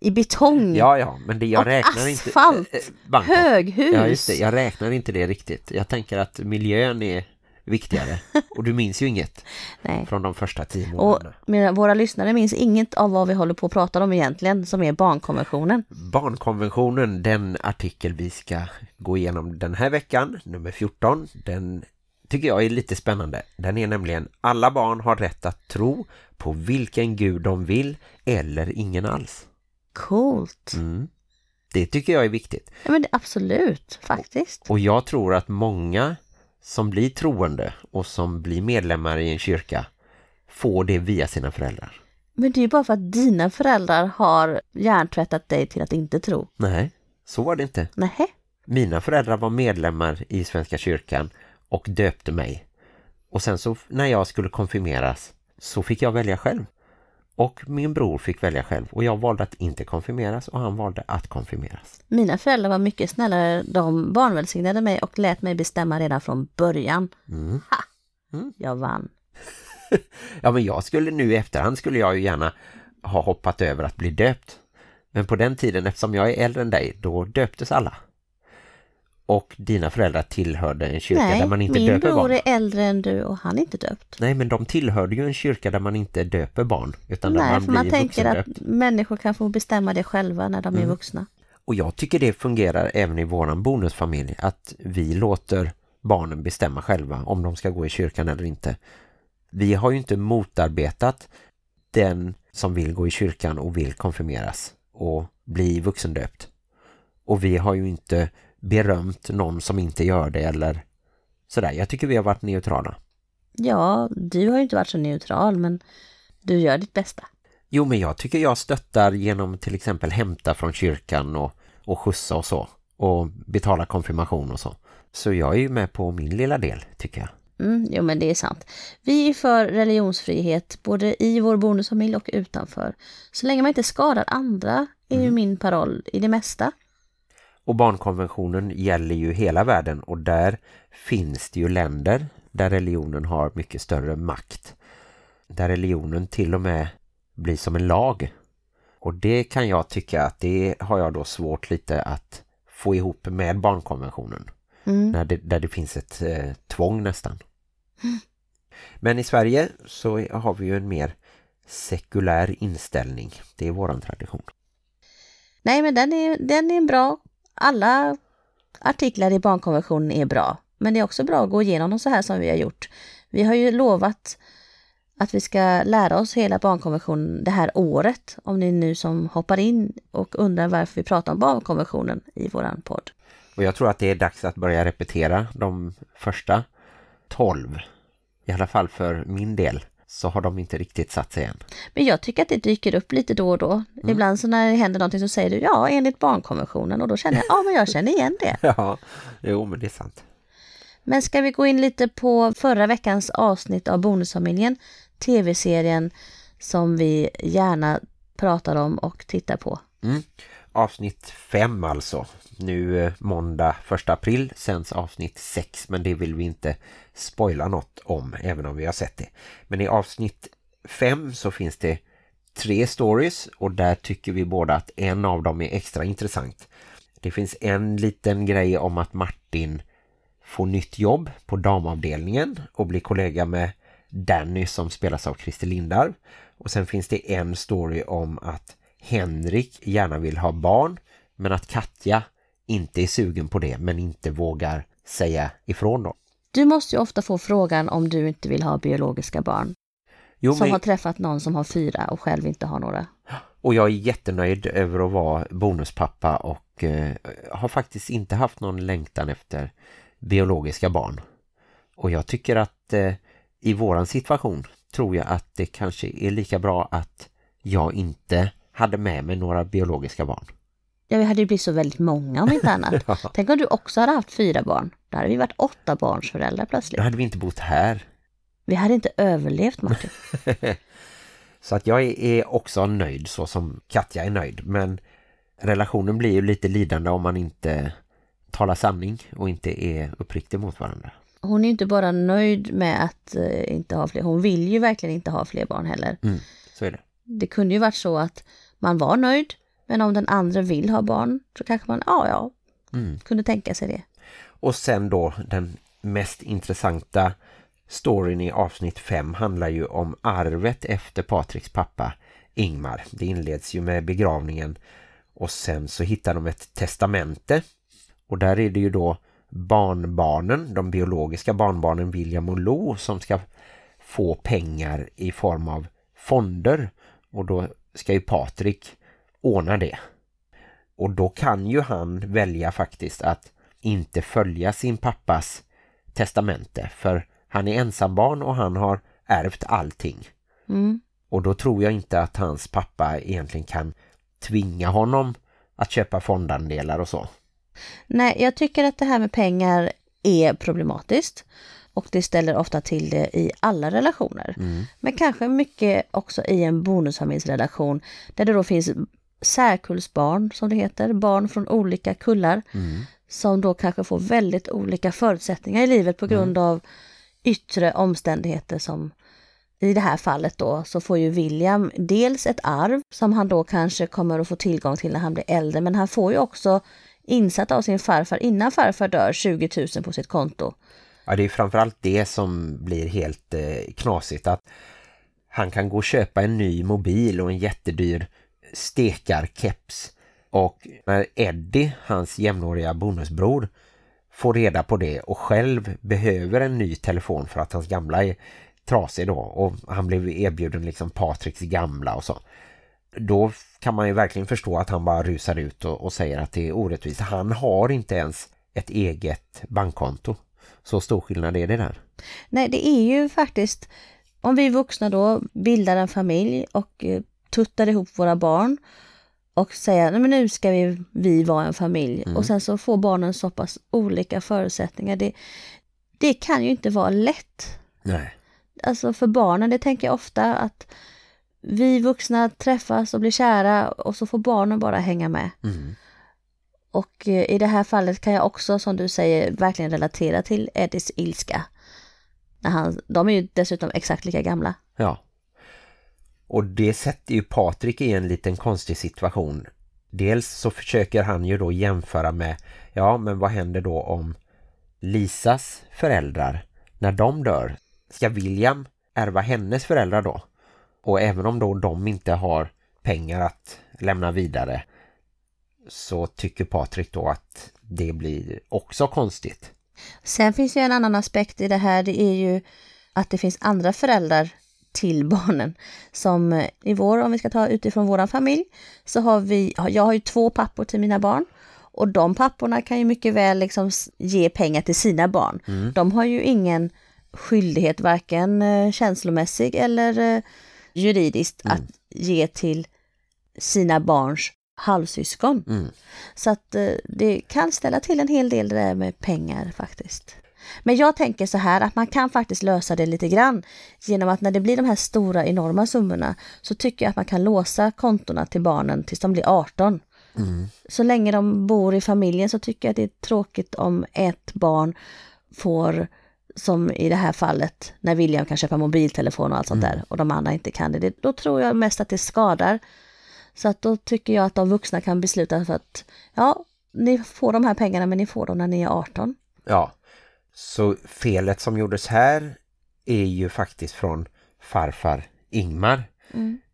I betong, Ja, ja, men det jag Och räknar asfalt, inte... Eh, Bangkok. höghus. Ja, just det. Jag räknar inte det riktigt. Jag tänker att miljön är viktigare. Och du minns ju inget från de första tio Och månaderna. mina, våra lyssnare minns inget av vad vi håller på att prata om egentligen, som är barnkonventionen. Barnkonventionen, den artikel vi ska gå igenom den här veckan, nummer 14, den tycker jag är lite spännande. Den är nämligen alla barn har rätt att tro på vilken gud de vill eller ingen alls. Coolt. Mm. Det tycker jag är viktigt. Ja men det, absolut, faktiskt. Och jag tror att många som blir troende och som blir medlemmar i en kyrka får det via sina föräldrar. Men det är ju bara för att dina föräldrar har hjärntvättat dig till att inte tro. Nej, så var det inte. Nej. Mina föräldrar var medlemmar i Svenska kyrkan och döpte mig. Och sen så när jag skulle konfirmeras så fick jag välja själv. Och min bror fick välja själv och jag valde att inte konfirmeras och han valde att konfirmeras. Mina föräldrar var mycket snällare. De barnvälsignade mig och lät mig bestämma redan från början. Mm. Ha! Mm. Jag vann. Ja men jag skulle nu i efterhand skulle jag ju gärna ha hoppat över att bli döpt. Men på den tiden eftersom jag är äldre än dig då döptes alla. Och dina föräldrar tillhörde en kyrka Nej, där man inte min döper bror barn. är äldre än du och han är inte döpt. Nej men de tillhörde ju en kyrka där man inte döper barn utan där Nej, man för man tänker vuxendöpt. att människor kan få bestämma det själva när de är Mm. vuxna. Och jag tycker det fungerar även i våran bonusfamilj att vi låter barnen bestämma själva om de ska gå i kyrkan eller inte. Vi har ju inte motarbetat den som vill gå i kyrkan och vill konfirmeras och bli vuxendöpt. Och vi har ju inte berömt någon som inte gör det eller sådär. Jag tycker vi har varit neutrala. Ja, du har ju inte varit så neutral men du gör ditt bästa. Jo, men jag tycker jag stöttar genom till exempel hämta från kyrkan och, och skjutsa och så. Och betala konfirmation och så. Så jag är ju med på min lilla del, tycker jag. Mm, jo men det är sant. Vi är för religionsfrihet både i vår bonusfamilj och utanför. Så länge man inte skadar andra är ju min paroll i det mesta. Och barnkonventionen gäller ju hela världen och där finns det ju länder där religionen har mycket större makt. Där religionen till och med blir som en lag. Och det kan jag tycka att det har jag då svårt lite att få ihop med barnkonventionen. Mm. När det, där det finns ett eh, tvång nästan. Men i Sverige så har vi ju en mer sekulär inställning. Det är våran tradition. Nej men den är, den är bra. Alla artiklar i barnkonventionen är bra. Men det är också bra att gå igenom dem så här som vi har gjort. Vi har ju lovat att vi ska lära oss hela barnkonventionen det här året. Om ni nu som hoppar in och undrar varför vi pratar om barnkonventionen i våran podd. Och jag tror att det är dags att börja repetera de första 12. I alla fall för min del så har de inte riktigt satt sig än. Men jag tycker att det dyker upp lite då och då. Ibland så när det händer någonting så säger du ja enligt barnkonventionen och då känner jag ja men jag känner igen det. Ja, jo men det är sant. Men ska vi gå in lite på förra veckans avsnitt av Bonusfamiljen, tv-serien som vi gärna pratar om och tittar på. Mm. Avsnitt 5 alltså. Nu eh, måndag 1 april sänds avsnitt 6 men det vill vi inte spoila något om även om vi har sett det. Men i avsnitt 5 så finns det tre stories och där tycker vi båda att en av dem är extra intressant. Det finns en liten grej om att Martin får nytt jobb på damavdelningen och blir kollega med Danny som spelas av Christer Lindarw. Och sen finns det en story om att Henrik gärna vill ha barn men att Katja inte är sugen på det men inte vågar säga ifrån dem. Du måste ju ofta få frågan om du inte vill ha biologiska barn. Jo, som men, har träffat någon som har fyra och själv inte har några. och jag är jättenöjd över att vara bonuspappa och eh, har faktiskt inte haft någon längtan efter biologiska barn. Och jag tycker att eh, i våran situation tror jag att det kanske är lika bra att jag inte hade med mig några biologiska barn. Ja, vi hade ju blivit så väldigt många om inte annat. Ja. Tänk om du också hade haft fyra barn. Då hade vi varit åtta barns föräldrar plötsligt. Då hade vi inte bott här. Vi hade inte överlevt Martin. Så att jag är- också nöjd så som Katja är nöjd. Men relationen blir ju lite lidande om man inte talar sanning och inte är uppriktig mot varandra. Hon är inte bara nöjd med att eh, inte ha fler. Hon vill ju verkligen inte ha fler barn heller. Mm, så är det. Det kunde ju varit så att man var nöjd. Men om den andra vill ha barn så kanske man, ja ja, Mm. kunde tänka sig det. Och sen då den mest intressanta storyn i avsnitt 5 handlar ju om arvet efter Patriks pappa Ingmar. Det inleds ju med begravningen och sen så hittar de ett testamente och där är det ju då barnbarnen, de biologiska barnbarnen William och Lo som ska få pengar i form av fonder och då ska ju Patrik ordna det. Och då kan ju han välja faktiskt att inte följa sin pappas testamente för han är ensambarn och han har ärvt allting. Mm. Och då tror jag inte att hans pappa egentligen kan tvinga honom att köpa fondandelar och så. Nej, jag tycker att det här med pengar är problematiskt. Och det ställer ofta till det i alla relationer. Men kanske mycket också i en bonusfamiljsrelation där det då finns särkullsbarn som det heter, barn från olika kullar som då kanske får väldigt olika förutsättningar i livet på grund av yttre omständigheter som i det här fallet då så får ju William dels ett arv som han då kanske kommer att få tillgång till när han blir äldre men han får ju också insatt av sin farfar innan farfar dör 20 000 på sitt konto. Ja, det är framförallt det som blir helt eh, knasigt att han kan gå och köpa en ny mobil och en jättedyr stekarkeps och när Eddie, hans jämnåriga bonusbror får reda på det och själv behöver en ny telefon för att hans gamla är trasig då och han blev erbjuden liksom Patriks gamla och så. Då kan man ju verkligen förstå att han bara rusar ut och, och säger att det är orättvist. Han har inte ens ett eget bankkonto. Så stor skillnad är det där. Nej, det är ju faktiskt, om vi vuxna då bildar en familj och eh, tuttar ihop våra barn och säger "Nej, men nu ska vi, vi vara en familj och sen så får barnen så pass olika förutsättningar. Det, det kan ju inte vara lätt. Nej. Alltså för barnen, det tänker jag ofta att vi vuxna träffas och blir kära och så får barnen bara hänga med. Och eh, i det här fallet kan jag också, som du säger, verkligen relatera till Eddies ilska. När han, de är ju dessutom exakt lika gamla. Ja. Och det sätter ju Patrik i en liten konstig situation. Dels så försöker han ju då jämföra med, ja men vad händer då om Lisas föräldrar, när de dör, ska William ärva hennes föräldrar då? Och även om då de inte har pengar att lämna vidare så tycker Patrik då att det blir också konstigt. Sen finns ju en annan aspekt i det här, det är ju att det finns andra föräldrar till barnen. Som eh, i vår, om vi ska ta utifrån våran familj, så har vi, jag har ju två pappor till mina barn. Och de papporna kan ju mycket väl liksom ge pengar till sina barn. De har ju ingen skyldighet, varken eh, känslomässig eller eh, juridiskt, att ge till sina barns halvsyskon. Så att eh, det kan ställa till en hel del det där med pengar faktiskt. Men jag tänker så här att man kan faktiskt lösa det lite grann genom att när det blir de här stora enorma summorna så tycker jag att man kan låsa kontona till barnen tills de blir 18. Så länge de bor i familjen så tycker jag att det är tråkigt om ett barn får, som i det här fallet, när William kan köpa mobiltelefon och allt sånt där och de andra inte kan det. Då tror jag mest att det skadar. Så att då tycker jag att de vuxna kan besluta för att ja, ni får de här pengarna men ni får dem när ni är 18. Ja, så felet som gjordes här är ju faktiskt från farfar Ingmar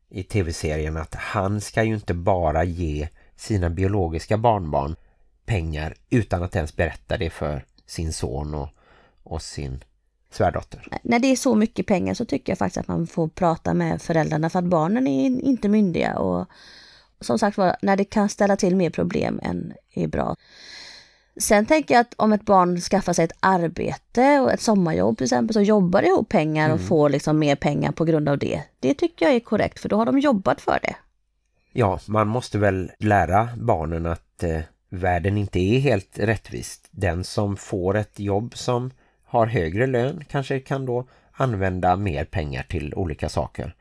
i tv-serien att han ska ju inte bara ge sina biologiska barnbarn pengar utan att ens berätta det för sin son och, och sin svärdotter. När det är så mycket pengar så tycker jag faktiskt att man får prata med föräldrarna för att barnen är inte myndiga och som sagt var, när det kan ställa till mer problem än är bra. Sen tänker jag att om ett barn skaffar sig ett arbete och ett sommarjobb till exempel så jobbar ihop pengar och får liksom mer pengar på grund av det. Det tycker jag är korrekt för då har de jobbat för det. Ja, man måste väl lära barnen att eh, världen inte är helt rättvist. Den som får ett jobb som har högre lön kanske kan då använda mer pengar till olika saker.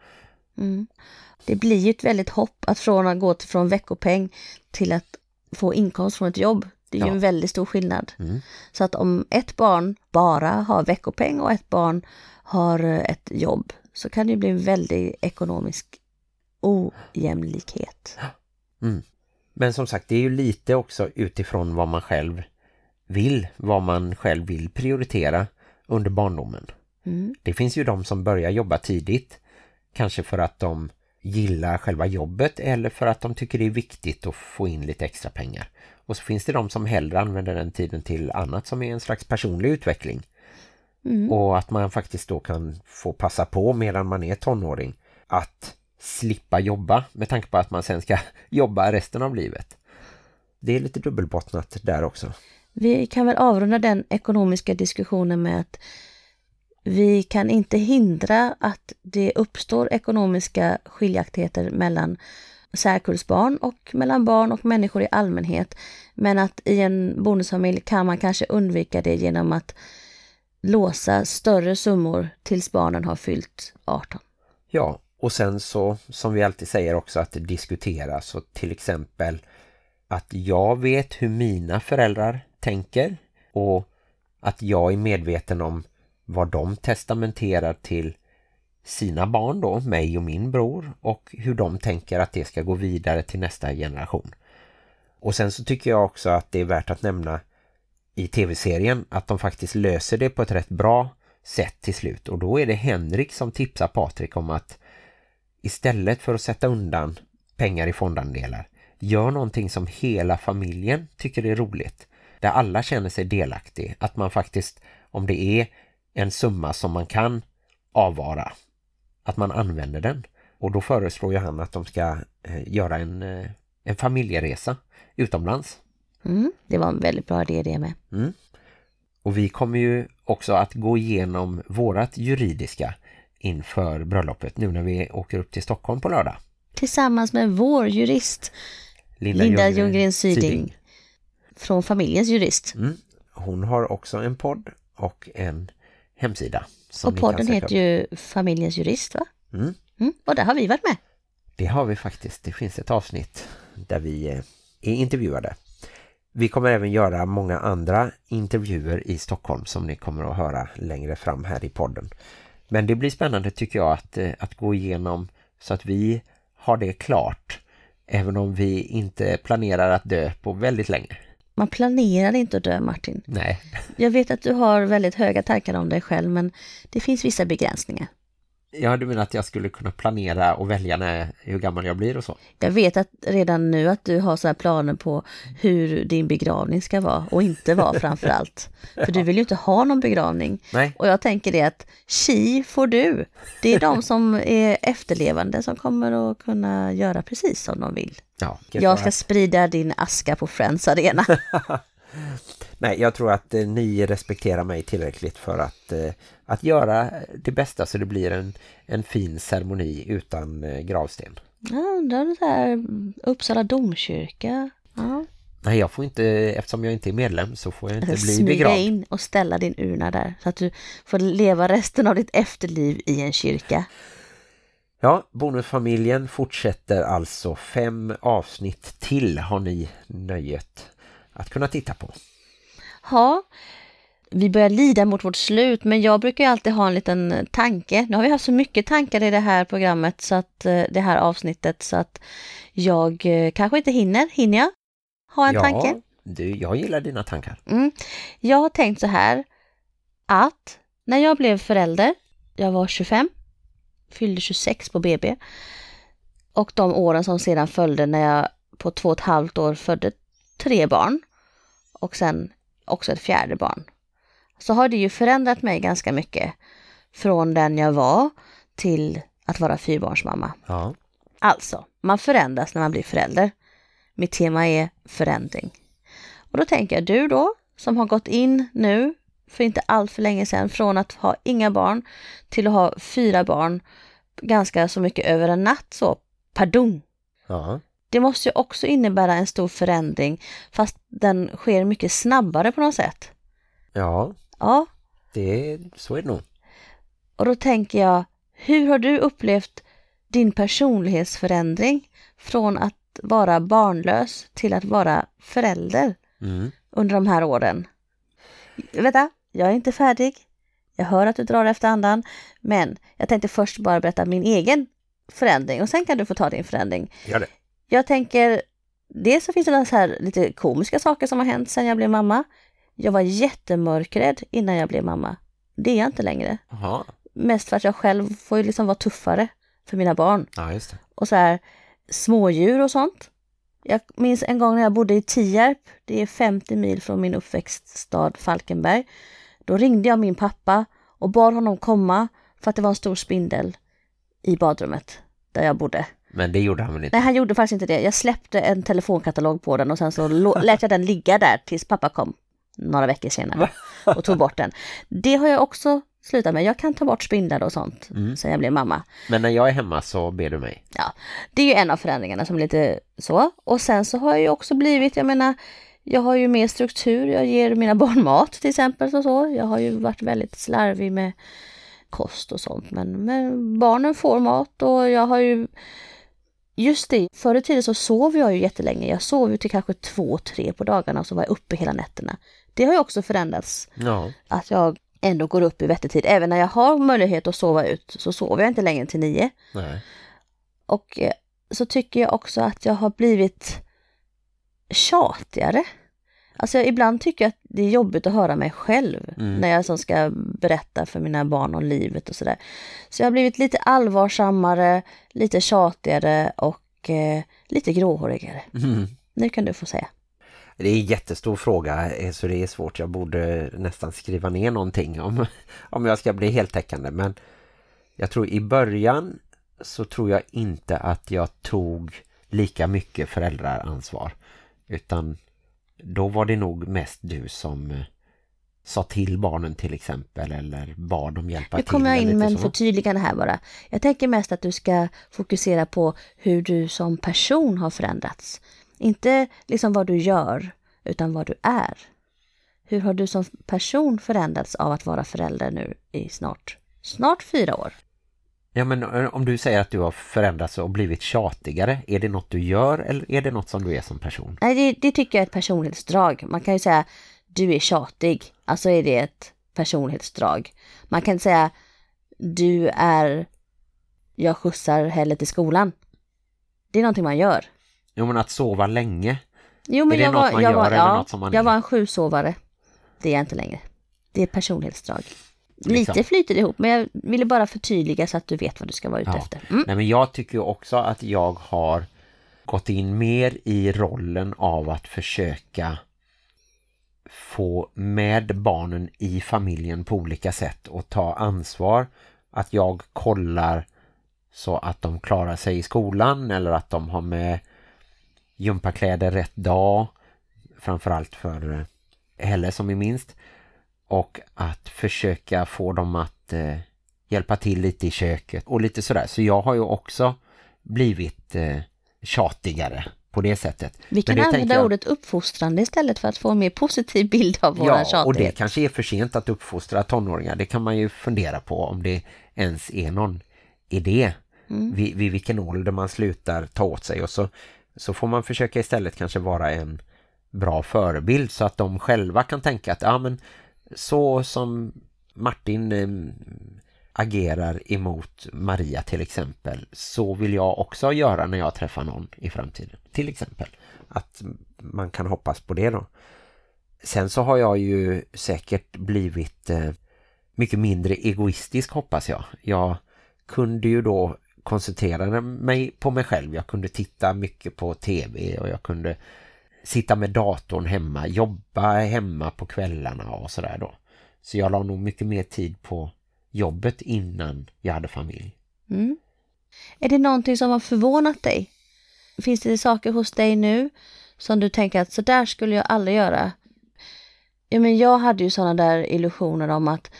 Det blir ju ett väldigt hopp att från att gå till, från veckopeng till att få inkomst från ett jobb. Det är ju Ja. en väldigt stor skillnad. Så att om ett barn bara har veckopeng och ett barn har eh, ett jobb så kan det ju bli en väldig ekonomisk ojämlikhet. Men som sagt, det är ju lite också utifrån vad man själv vill, vad man själv vill prioritera under barndomen. Mm. Det finns ju de som börjar jobba tidigt, kanske för att de gillar själva jobbet eller för att de tycker det är viktigt att få in lite extra pengar. Och så finns det de som hellre använder den tiden till annat som är en slags personlig utveckling. Mm. Och att man faktiskt då kan få passa på medan man är tonåring att slippa jobba med tanke på att man sen ska jobba resten av livet. Det är lite dubbelbottnat där också. Vi kan väl avrunda den ekonomiska diskussionen med att vi kan inte hindra att det uppstår ekonomiska skiljaktigheter mellan särkullsbarn och mellan barn och människor i allmänhet. Men att i en bonusfamilj kan man kanske undvika det genom att låsa större summor tills barnen har fyllt 18. Ja, och sen så som vi alltid säger också att diskutera så till exempel att jag vet hur mina föräldrar tänker och att jag är medveten om vad de testamenterar till sina barn då, mig och min bror och hur de tänker att det ska gå vidare till nästa generation. Och sen så tycker jag också att det är värt att nämna i tv-serien att de faktiskt löser det på ett rätt bra sätt till slut. Och då är det Henrik som tipsar Patrik om att istället för att sätta undan pengar i fondandelar, gör någonting som hela familjen tycker är roligt. Där alla känner sig delaktig. Att man faktiskt, om det är en summa som man kan avvara, att man använder den. Och då föreslår ju han att de ska eh, göra en, eh, en familjeresa utomlands. Mm, det var en väldigt bra idé det med. Mm. Och vi kommer ju också att gå igenom vårat juridiska inför bröllopet nu när vi åker upp till Stockholm på lördag. Tillsammans med vår jurist Linda Ljunggren Syding från familjens jurist. Mm. Hon har också en podd och en hemsida. Och podden heter ju Familjens jurist va? Mm. Mm, och där har vi varit med. Det har vi faktiskt. Det finns ett avsnitt där vi eh, är intervjuade. Vi kommer även göra många andra intervjuer i Stockholm som ni kommer att höra längre fram här i podden. Men det blir spännande tycker jag att, eh, att gå igenom så att vi har det klart. Även om vi inte planerar att dö på väldigt länge. Man planerar inte att dö Martin. Nej, Jag vet att du har väldigt höga tankar om dig själv men det finns vissa begränsningar. Ja, du menar att jag skulle kunna planera och välja när, hur gammal jag blir och så? Jag vet att redan nu att du har så här planer på hur din begravning ska vara och inte vara framför allt. För du vill ju inte ha någon begravning. Nej, Och jag tänker det att chi får du. Det är de som är efterlevande som kommer att kunna göra precis som de vill. ja. Jag ska sprida din aska på Friends Arena. Nej, jag tror att eh, ni respekterar mig tillräckligt för att, eh, att göra det bästa så det blir en, en fin ceremoni utan eh, gravsten. Ja, det där Uppsala domkyrka. Ja. Nej, jag får inte, eftersom jag inte är medlem så får jag inte bli begravd. in och ställa din urna där så att du får leva resten av ditt efterliv i en kyrka. Ja, Bonusfamiljen fortsätter alltså fem avsnitt till har ni nöjet att kunna titta på. Ja, vi börjar lida mot vårt slut men jag brukar ju alltid ha en liten tanke. Nu har vi haft så mycket tankar i det här programmet så att eh, det här avsnittet så att jag eh, kanske inte hinner. Hinner jag ha en ja, tanke? Du, jag gillar dina tankar. Mm. Jag har tänkt så här att när jag blev förälder, jag var 25, fyllde 26 på BB och de åren som sedan följde när jag på två och ett halvt år födde tre barn och sen också ett fjärde barn. Så har det ju förändrat mig ganska mycket från den jag var till att vara fyrbarnsmamma. Ja, Alltså, man förändras när man blir förälder. Mitt tema är förändring. Och då tänker jag, du då, som har gått in nu, för inte allt för länge sedan, från att ha inga barn till att ha fyra barn, ganska så mycket över en natt så, pardon. ja, Det måste ju också innebära en stor förändring, fast den sker mycket snabbare på något sätt. ja Ja, det, så är det nog. och då tänker jag, hur har du upplevt din personlighetsförändring från att vara barnlös till att vara förälder Mm. under de här åren? Vänta, jag är inte färdig. Jag hör att du drar efter andan, men jag tänkte först bara berätta min egen förändring och sen kan du få ta din förändring. Gör det. Jag tänker, dels så finns det så här lite komiska saker som har hänt sedan jag blev mamma. Jag var jättemörkrädd innan jag blev mamma. Det är jag inte längre. Jaha. Mest för att jag själv får ju liksom vara tuffare för mina barn. Ja, just det. Och så här smådjur och sånt. Jag minns en gång när jag bodde i Tierp, det är 50 mil från min uppväxtstad Falkenberg. Då ringde jag min pappa och bad honom komma för att det var en stor spindel i badrummet där jag bodde. Men det gjorde han väl inte? Nej, han gjorde faktiskt inte det. Jag släppte en telefonkatalog på den och sen så lät jag den ligga där tills pappa kom några veckor senare och tog bort den. Det har jag också slutat med. Jag kan ta bort spindlar och sånt sen jag blev mamma. Men när jag är hemma så ber du mig. Ja, det är ju en av förändringarna som är lite så. Och sen så har jag ju också blivit, jag menar, jag har ju mer struktur. Jag ger mina barn mat till exempel och så. Jag har ju varit väldigt slarvig med kost och sånt. Men, men barnen får mat och jag har ju Just det, förr i tiden så sov jag ju jättelänge. Jag sov ju till kanske två, tre på dagarna och så var jag uppe hela nätterna. Det har ju också förändrats. Ja. Att jag ändå går upp i vettig tid. Även när jag har möjlighet att sova ut så sover jag inte längre till nio. Nej. Och eh, så tycker jag också att jag har blivit tjatigare. Alltså ibland tycker jag att det är jobbigt att höra mig själv när jag som ska berätta för mina barn om livet och sådär. Så jag har blivit lite allvarsammare, lite tjatigare och eh, lite gråhårigare. Nu kan du få säga. Det är en jättestor fråga eh, så det är svårt. Jag borde nästan skriva ner någonting om, om jag ska bli heltäckande. Men jag tror i början så tror jag inte att jag tog lika mycket föräldraransvar. Utan då var det nog mest du som eh, sa till barnen till exempel eller bad dem hjälpa Nu till. kommer jag in med en förtydligande här bara. Jag tänker mest att du ska fokusera på hur du som person har förändrats. Inte liksom vad du gör, utan vad du är. Hur har du som person förändrats av att vara förälder nu i snart, snart fyra år? Ja men eh, om du säger att du har förändrats och blivit tjatigare, är det något du gör eller är det något som du är som person? Nej, det, det tycker jag är ett personlighetsdrag. Man kan ju säga du är tjatig, alltså är det ett personlighetsdrag. Man kan säga du är, jag skjutsar hellre till skolan. Det är någonting man gör. Jo men att sova länge. Jo, men Är det jag något var, man jag gör var, eller ja, något som man jag är? var en sjusovare. Det är jag inte längre. Det är ett personlighetsdrag. Lite Liksom. flyter det ihop, men jag ville bara förtydliga så att du vet vad du ska vara ute Ja. efter. Mm. Nej men jag tycker också att jag har gått in mer i rollen av att försöka få med barnen i familjen på olika sätt och ta ansvar. Att jag kollar så att de klarar sig i skolan eller att de har med gympakläder rätt dag. Framförallt för eh, Helle som är minst. Och att försöka få dem att eh, hjälpa till lite i köket och lite sådär. Så jag har ju också blivit eh, tjatigare på det sättet. Vi kan använda jag- ordet uppfostrande istället för att få en mer positiv bild av våran Ja, tjatighet. och det kanske är för sent att uppfostra tonåringar. Det kan man ju fundera på om det ens är någon idé. Mm. Vid, vid vilken ålder man slutar ta åt sig. Och så, så får man försöka istället kanske vara en bra förebild så att de själva kan tänka att ja men så som Martin agerar emot Maria till exempel så vill jag också göra när jag träffar någon i framtiden. Till exempel. Att man kan hoppas på det då. Sen så har jag ju säkert blivit eh, mycket mindre egoistisk hoppas jag. Jag kunde ju då koncentrera mig på mig själv. Jag kunde titta mycket på tv och jag kunde sitta med datorn hemma, jobba hemma på kvällarna och sådär då. Så jag la nog mycket mer tid på jobbet innan jag hade familj. Mm. Är det någonting som har förvånat dig? Finns det saker hos dig nu som du tänker att så där skulle jag aldrig göra? Ja, men jag hade ju sådana där illusioner om att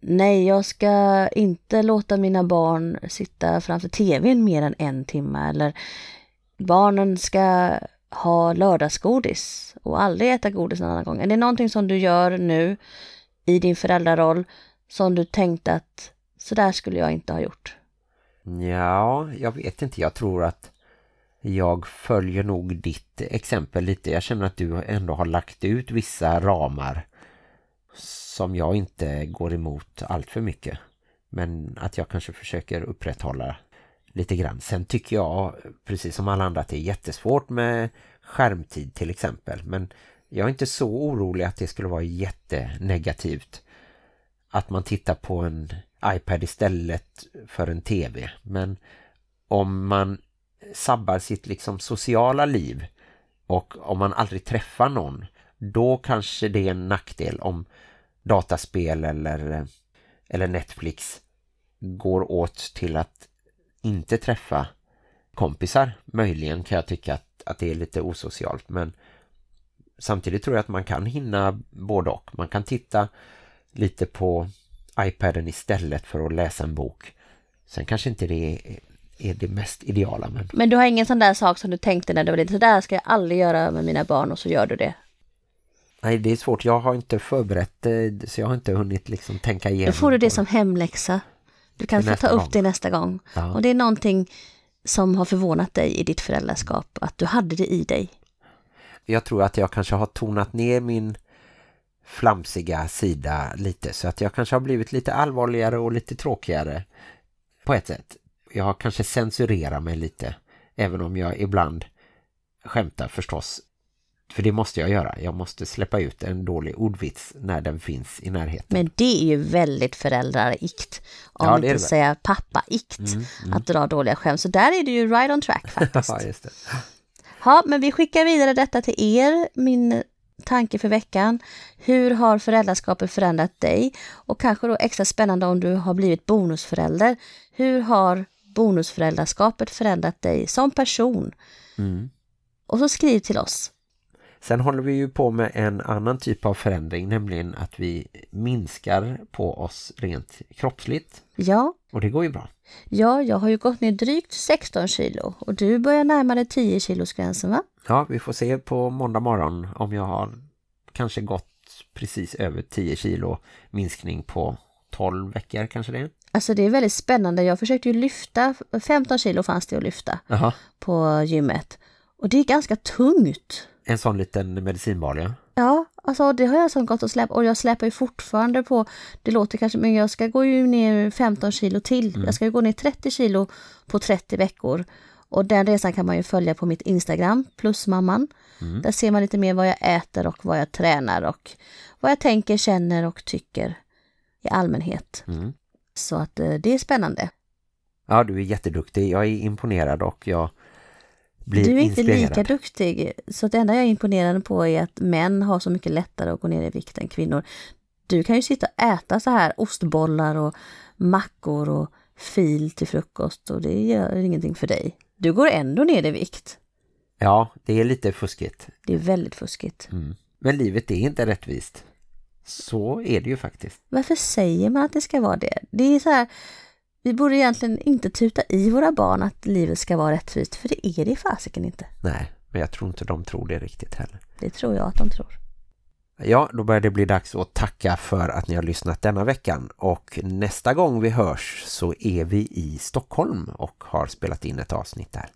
nej, jag ska inte låta mina barn sitta framför tvn mer än en timme eller barnen ska ha lördagsgodis och aldrig äta godis en annan gång. Är det någonting som du gör nu i din föräldraroll som du tänkte att så där skulle jag inte ha gjort? Ja, jag vet inte. Jag tror att jag följer nog ditt exempel lite. Jag känner att du ändå har lagt ut vissa ramar som jag inte går emot allt för mycket. Men att jag kanske försöker upprätthålla lite grann. Sen tycker jag, precis som alla andra, att det är jättesvårt med skärmtid till exempel. Men Jag är inte så orolig att det skulle vara jättenegativt att man tittar på en iPad istället för en tv. Men om man sabbar sitt liksom sociala liv och om man aldrig träffar någon då kanske det är en nackdel om dataspel eller, eller Netflix går åt till att inte träffa kompisar. Möjligen kan jag tycka att, att det är lite osocialt men samtidigt tror jag att man kan hinna både och. Man kan titta lite på iPaden istället för att läsa en bok. Sen kanske inte det är, är det mest ideala. Men... Men du har ingen sån där sak som du tänkte när du var lite så där ska jag aldrig göra med mina barn och så gör du det. Nej, det är svårt. Jag har inte förberett det så jag har inte hunnit liksom tänka igenom. Då får du det som hemläxa. Du kan få ta upp gång. det nästa gång. Ja. Och det är någonting som har förvånat dig i ditt föräldraskap. Att du hade det i dig. Jag tror att jag kanske har tonat ner min flamsiga sida lite så att jag kanske har blivit lite allvarligare och lite tråkigare på ett sätt. Jag har kanske censurerat mig lite även om jag ibland skämtar förstås. För det måste jag göra. Jag måste släppa ut en dålig ordvits när den finns i närheten. Men det är ju väldigt föräldraikt. Om Ja, det inte det säga pappaikt. Att dra dåliga skämt. Så där är du ju right on track faktiskt. ja, just det. Ja, men vi skickar vidare detta till er, min tanke för veckan. Hur har föräldraskapet förändrat dig? Och kanske då extra spännande om du har blivit bonusförälder. Hur har bonusföräldraskapet förändrat dig som person? Mm. Och så skriv till oss. Sen håller vi ju på med en annan typ av förändring, nämligen att vi minskar på oss rent kroppsligt. Ja, Och det går ju bra. ja, jag har ju gått ner drygt 16 kilo och du börjar närma dig 10 kilos gränsen va? Ja, vi får se på måndag morgon om jag har kanske gått precis över 10 kilo minskning på 12 veckor kanske det. Alltså det är väldigt spännande. Jag försökte ju lyfta, 15 kilo fanns det att lyfta Jaha. på gymmet. Och det är ganska tungt. En sån liten medicinbal, ja. Alltså det har jag som gått och släppt och jag släpar ju fortfarande på, det låter kanske, men jag ska gå ju ner 15 kilo till. Jag ska ju gå ner 30 kilo på 30 veckor. Och den resan kan man ju följa på mitt Instagram, plus mamman. Där ser man lite mer vad jag äter och vad jag tränar och vad jag tänker, känner och tycker i allmänhet. Mm. Så att eh, det är spännande. Ja, du är jätteduktig. Jag är imponerad och jag blir Du är inte inspirerad. lika duktig, så det enda jag är imponerad på är att män har så mycket lättare att gå ner i vikt än kvinnor. Du kan ju sitta och äta så här ostbollar och mackor och fil till frukost och det gör ingenting för dig. Du går ändå ner i vikt. Ja, det är lite fuskigt. Det är väldigt fuskigt. Mm. Men livet är inte rättvist. Så är det ju faktiskt. Varför säger man att det ska vara det? Det är så här, vi borde egentligen inte tuta i våra barn att livet ska vara rättvist, för det är det i fasiken inte. Nej, men jag tror inte de tror det riktigt heller. Det tror jag att de tror. Ja, då börjar det bli dags att tacka för att ni har lyssnat denna veckan. Och nästa gång vi hörs så är vi i Stockholm och har spelat in ett avsnitt där.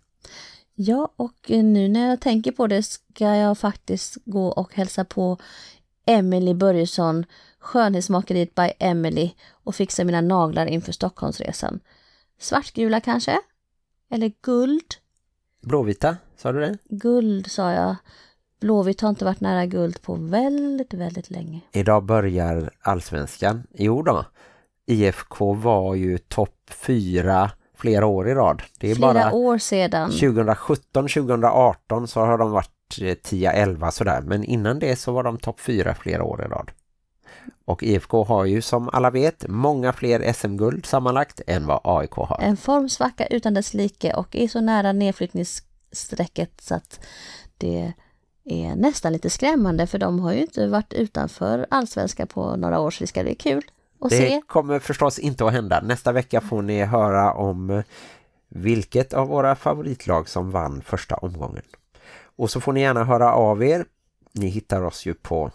Ja, och nu när jag tänker på det ska jag faktiskt gå och hälsa på Emily Börjesson, skönhetsmakeriet by Emily och fixa mina naglar inför Stockholmsresan. Svartgula kanske? Eller guld? Blåvita, sa du det? Guld sa jag. Blåvitt har inte varit nära guld på väldigt, väldigt länge. Idag börjar allsvenskan. Jo då, IFK var ju topp fyra flera år i rad. Det är Flera bara år sedan. 2017-2018 så har de varit eh, 10-11 sådär. Men innan det så var de topp fyra flera år i rad. Och IFK har ju som alla vet många fler SM-guld sammanlagt än vad AIK har. En formsvacka utan dess like och är så nära nedflyttningssträcket så att det är nästan lite skrämmande för de har ju inte varit utanför allsvenska på några år så det ska bli kul att Det se. kommer förstås inte att hända. Nästa vecka får ni höra om vilket av våra favoritlag som vann första omgången. Och så får ni gärna höra av er. Ni hittar oss ju på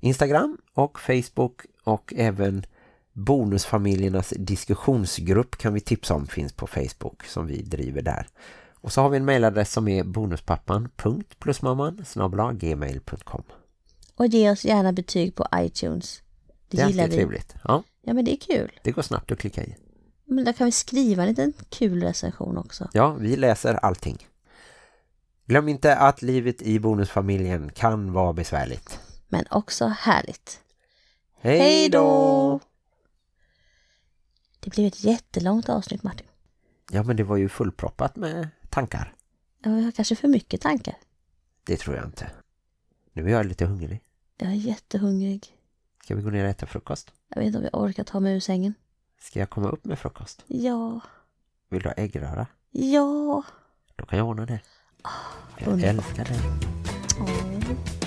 Instagram och Facebook och även Bonusfamiljernas diskussionsgrupp kan vi tipsa om finns på Facebook som vi driver där. Och så har vi en mailadress som är bonuspappan.plusmamman.gmail.com Och ge oss gärna betyg på iTunes. Det, Det är gillar vi. trevligt. Ja, Ja men det är kul. det går snabbt att klicka i. Men där kan vi skriva en liten kul recension också. Ja, vi läser allting. Glöm inte att livet i bonusfamiljen kan vara besvärligt. Men också härligt. Hej då! Det blev ett jättelångt avsnitt Martin. Ja, men det var ju fullproppat med tankar. Jag har kanske för mycket tankar. Det tror jag inte. Nu är jag lite hungrig. Jag är jättehungrig. Ska vi gå ner och äta frukost? Jag vet inte om jag orkar ta mig ur sängen. Ska jag komma upp med frukost? Ja, Vill du ha äggröra? ja. Då kan jag ordna det. Jag underbart. älskar det. Åh.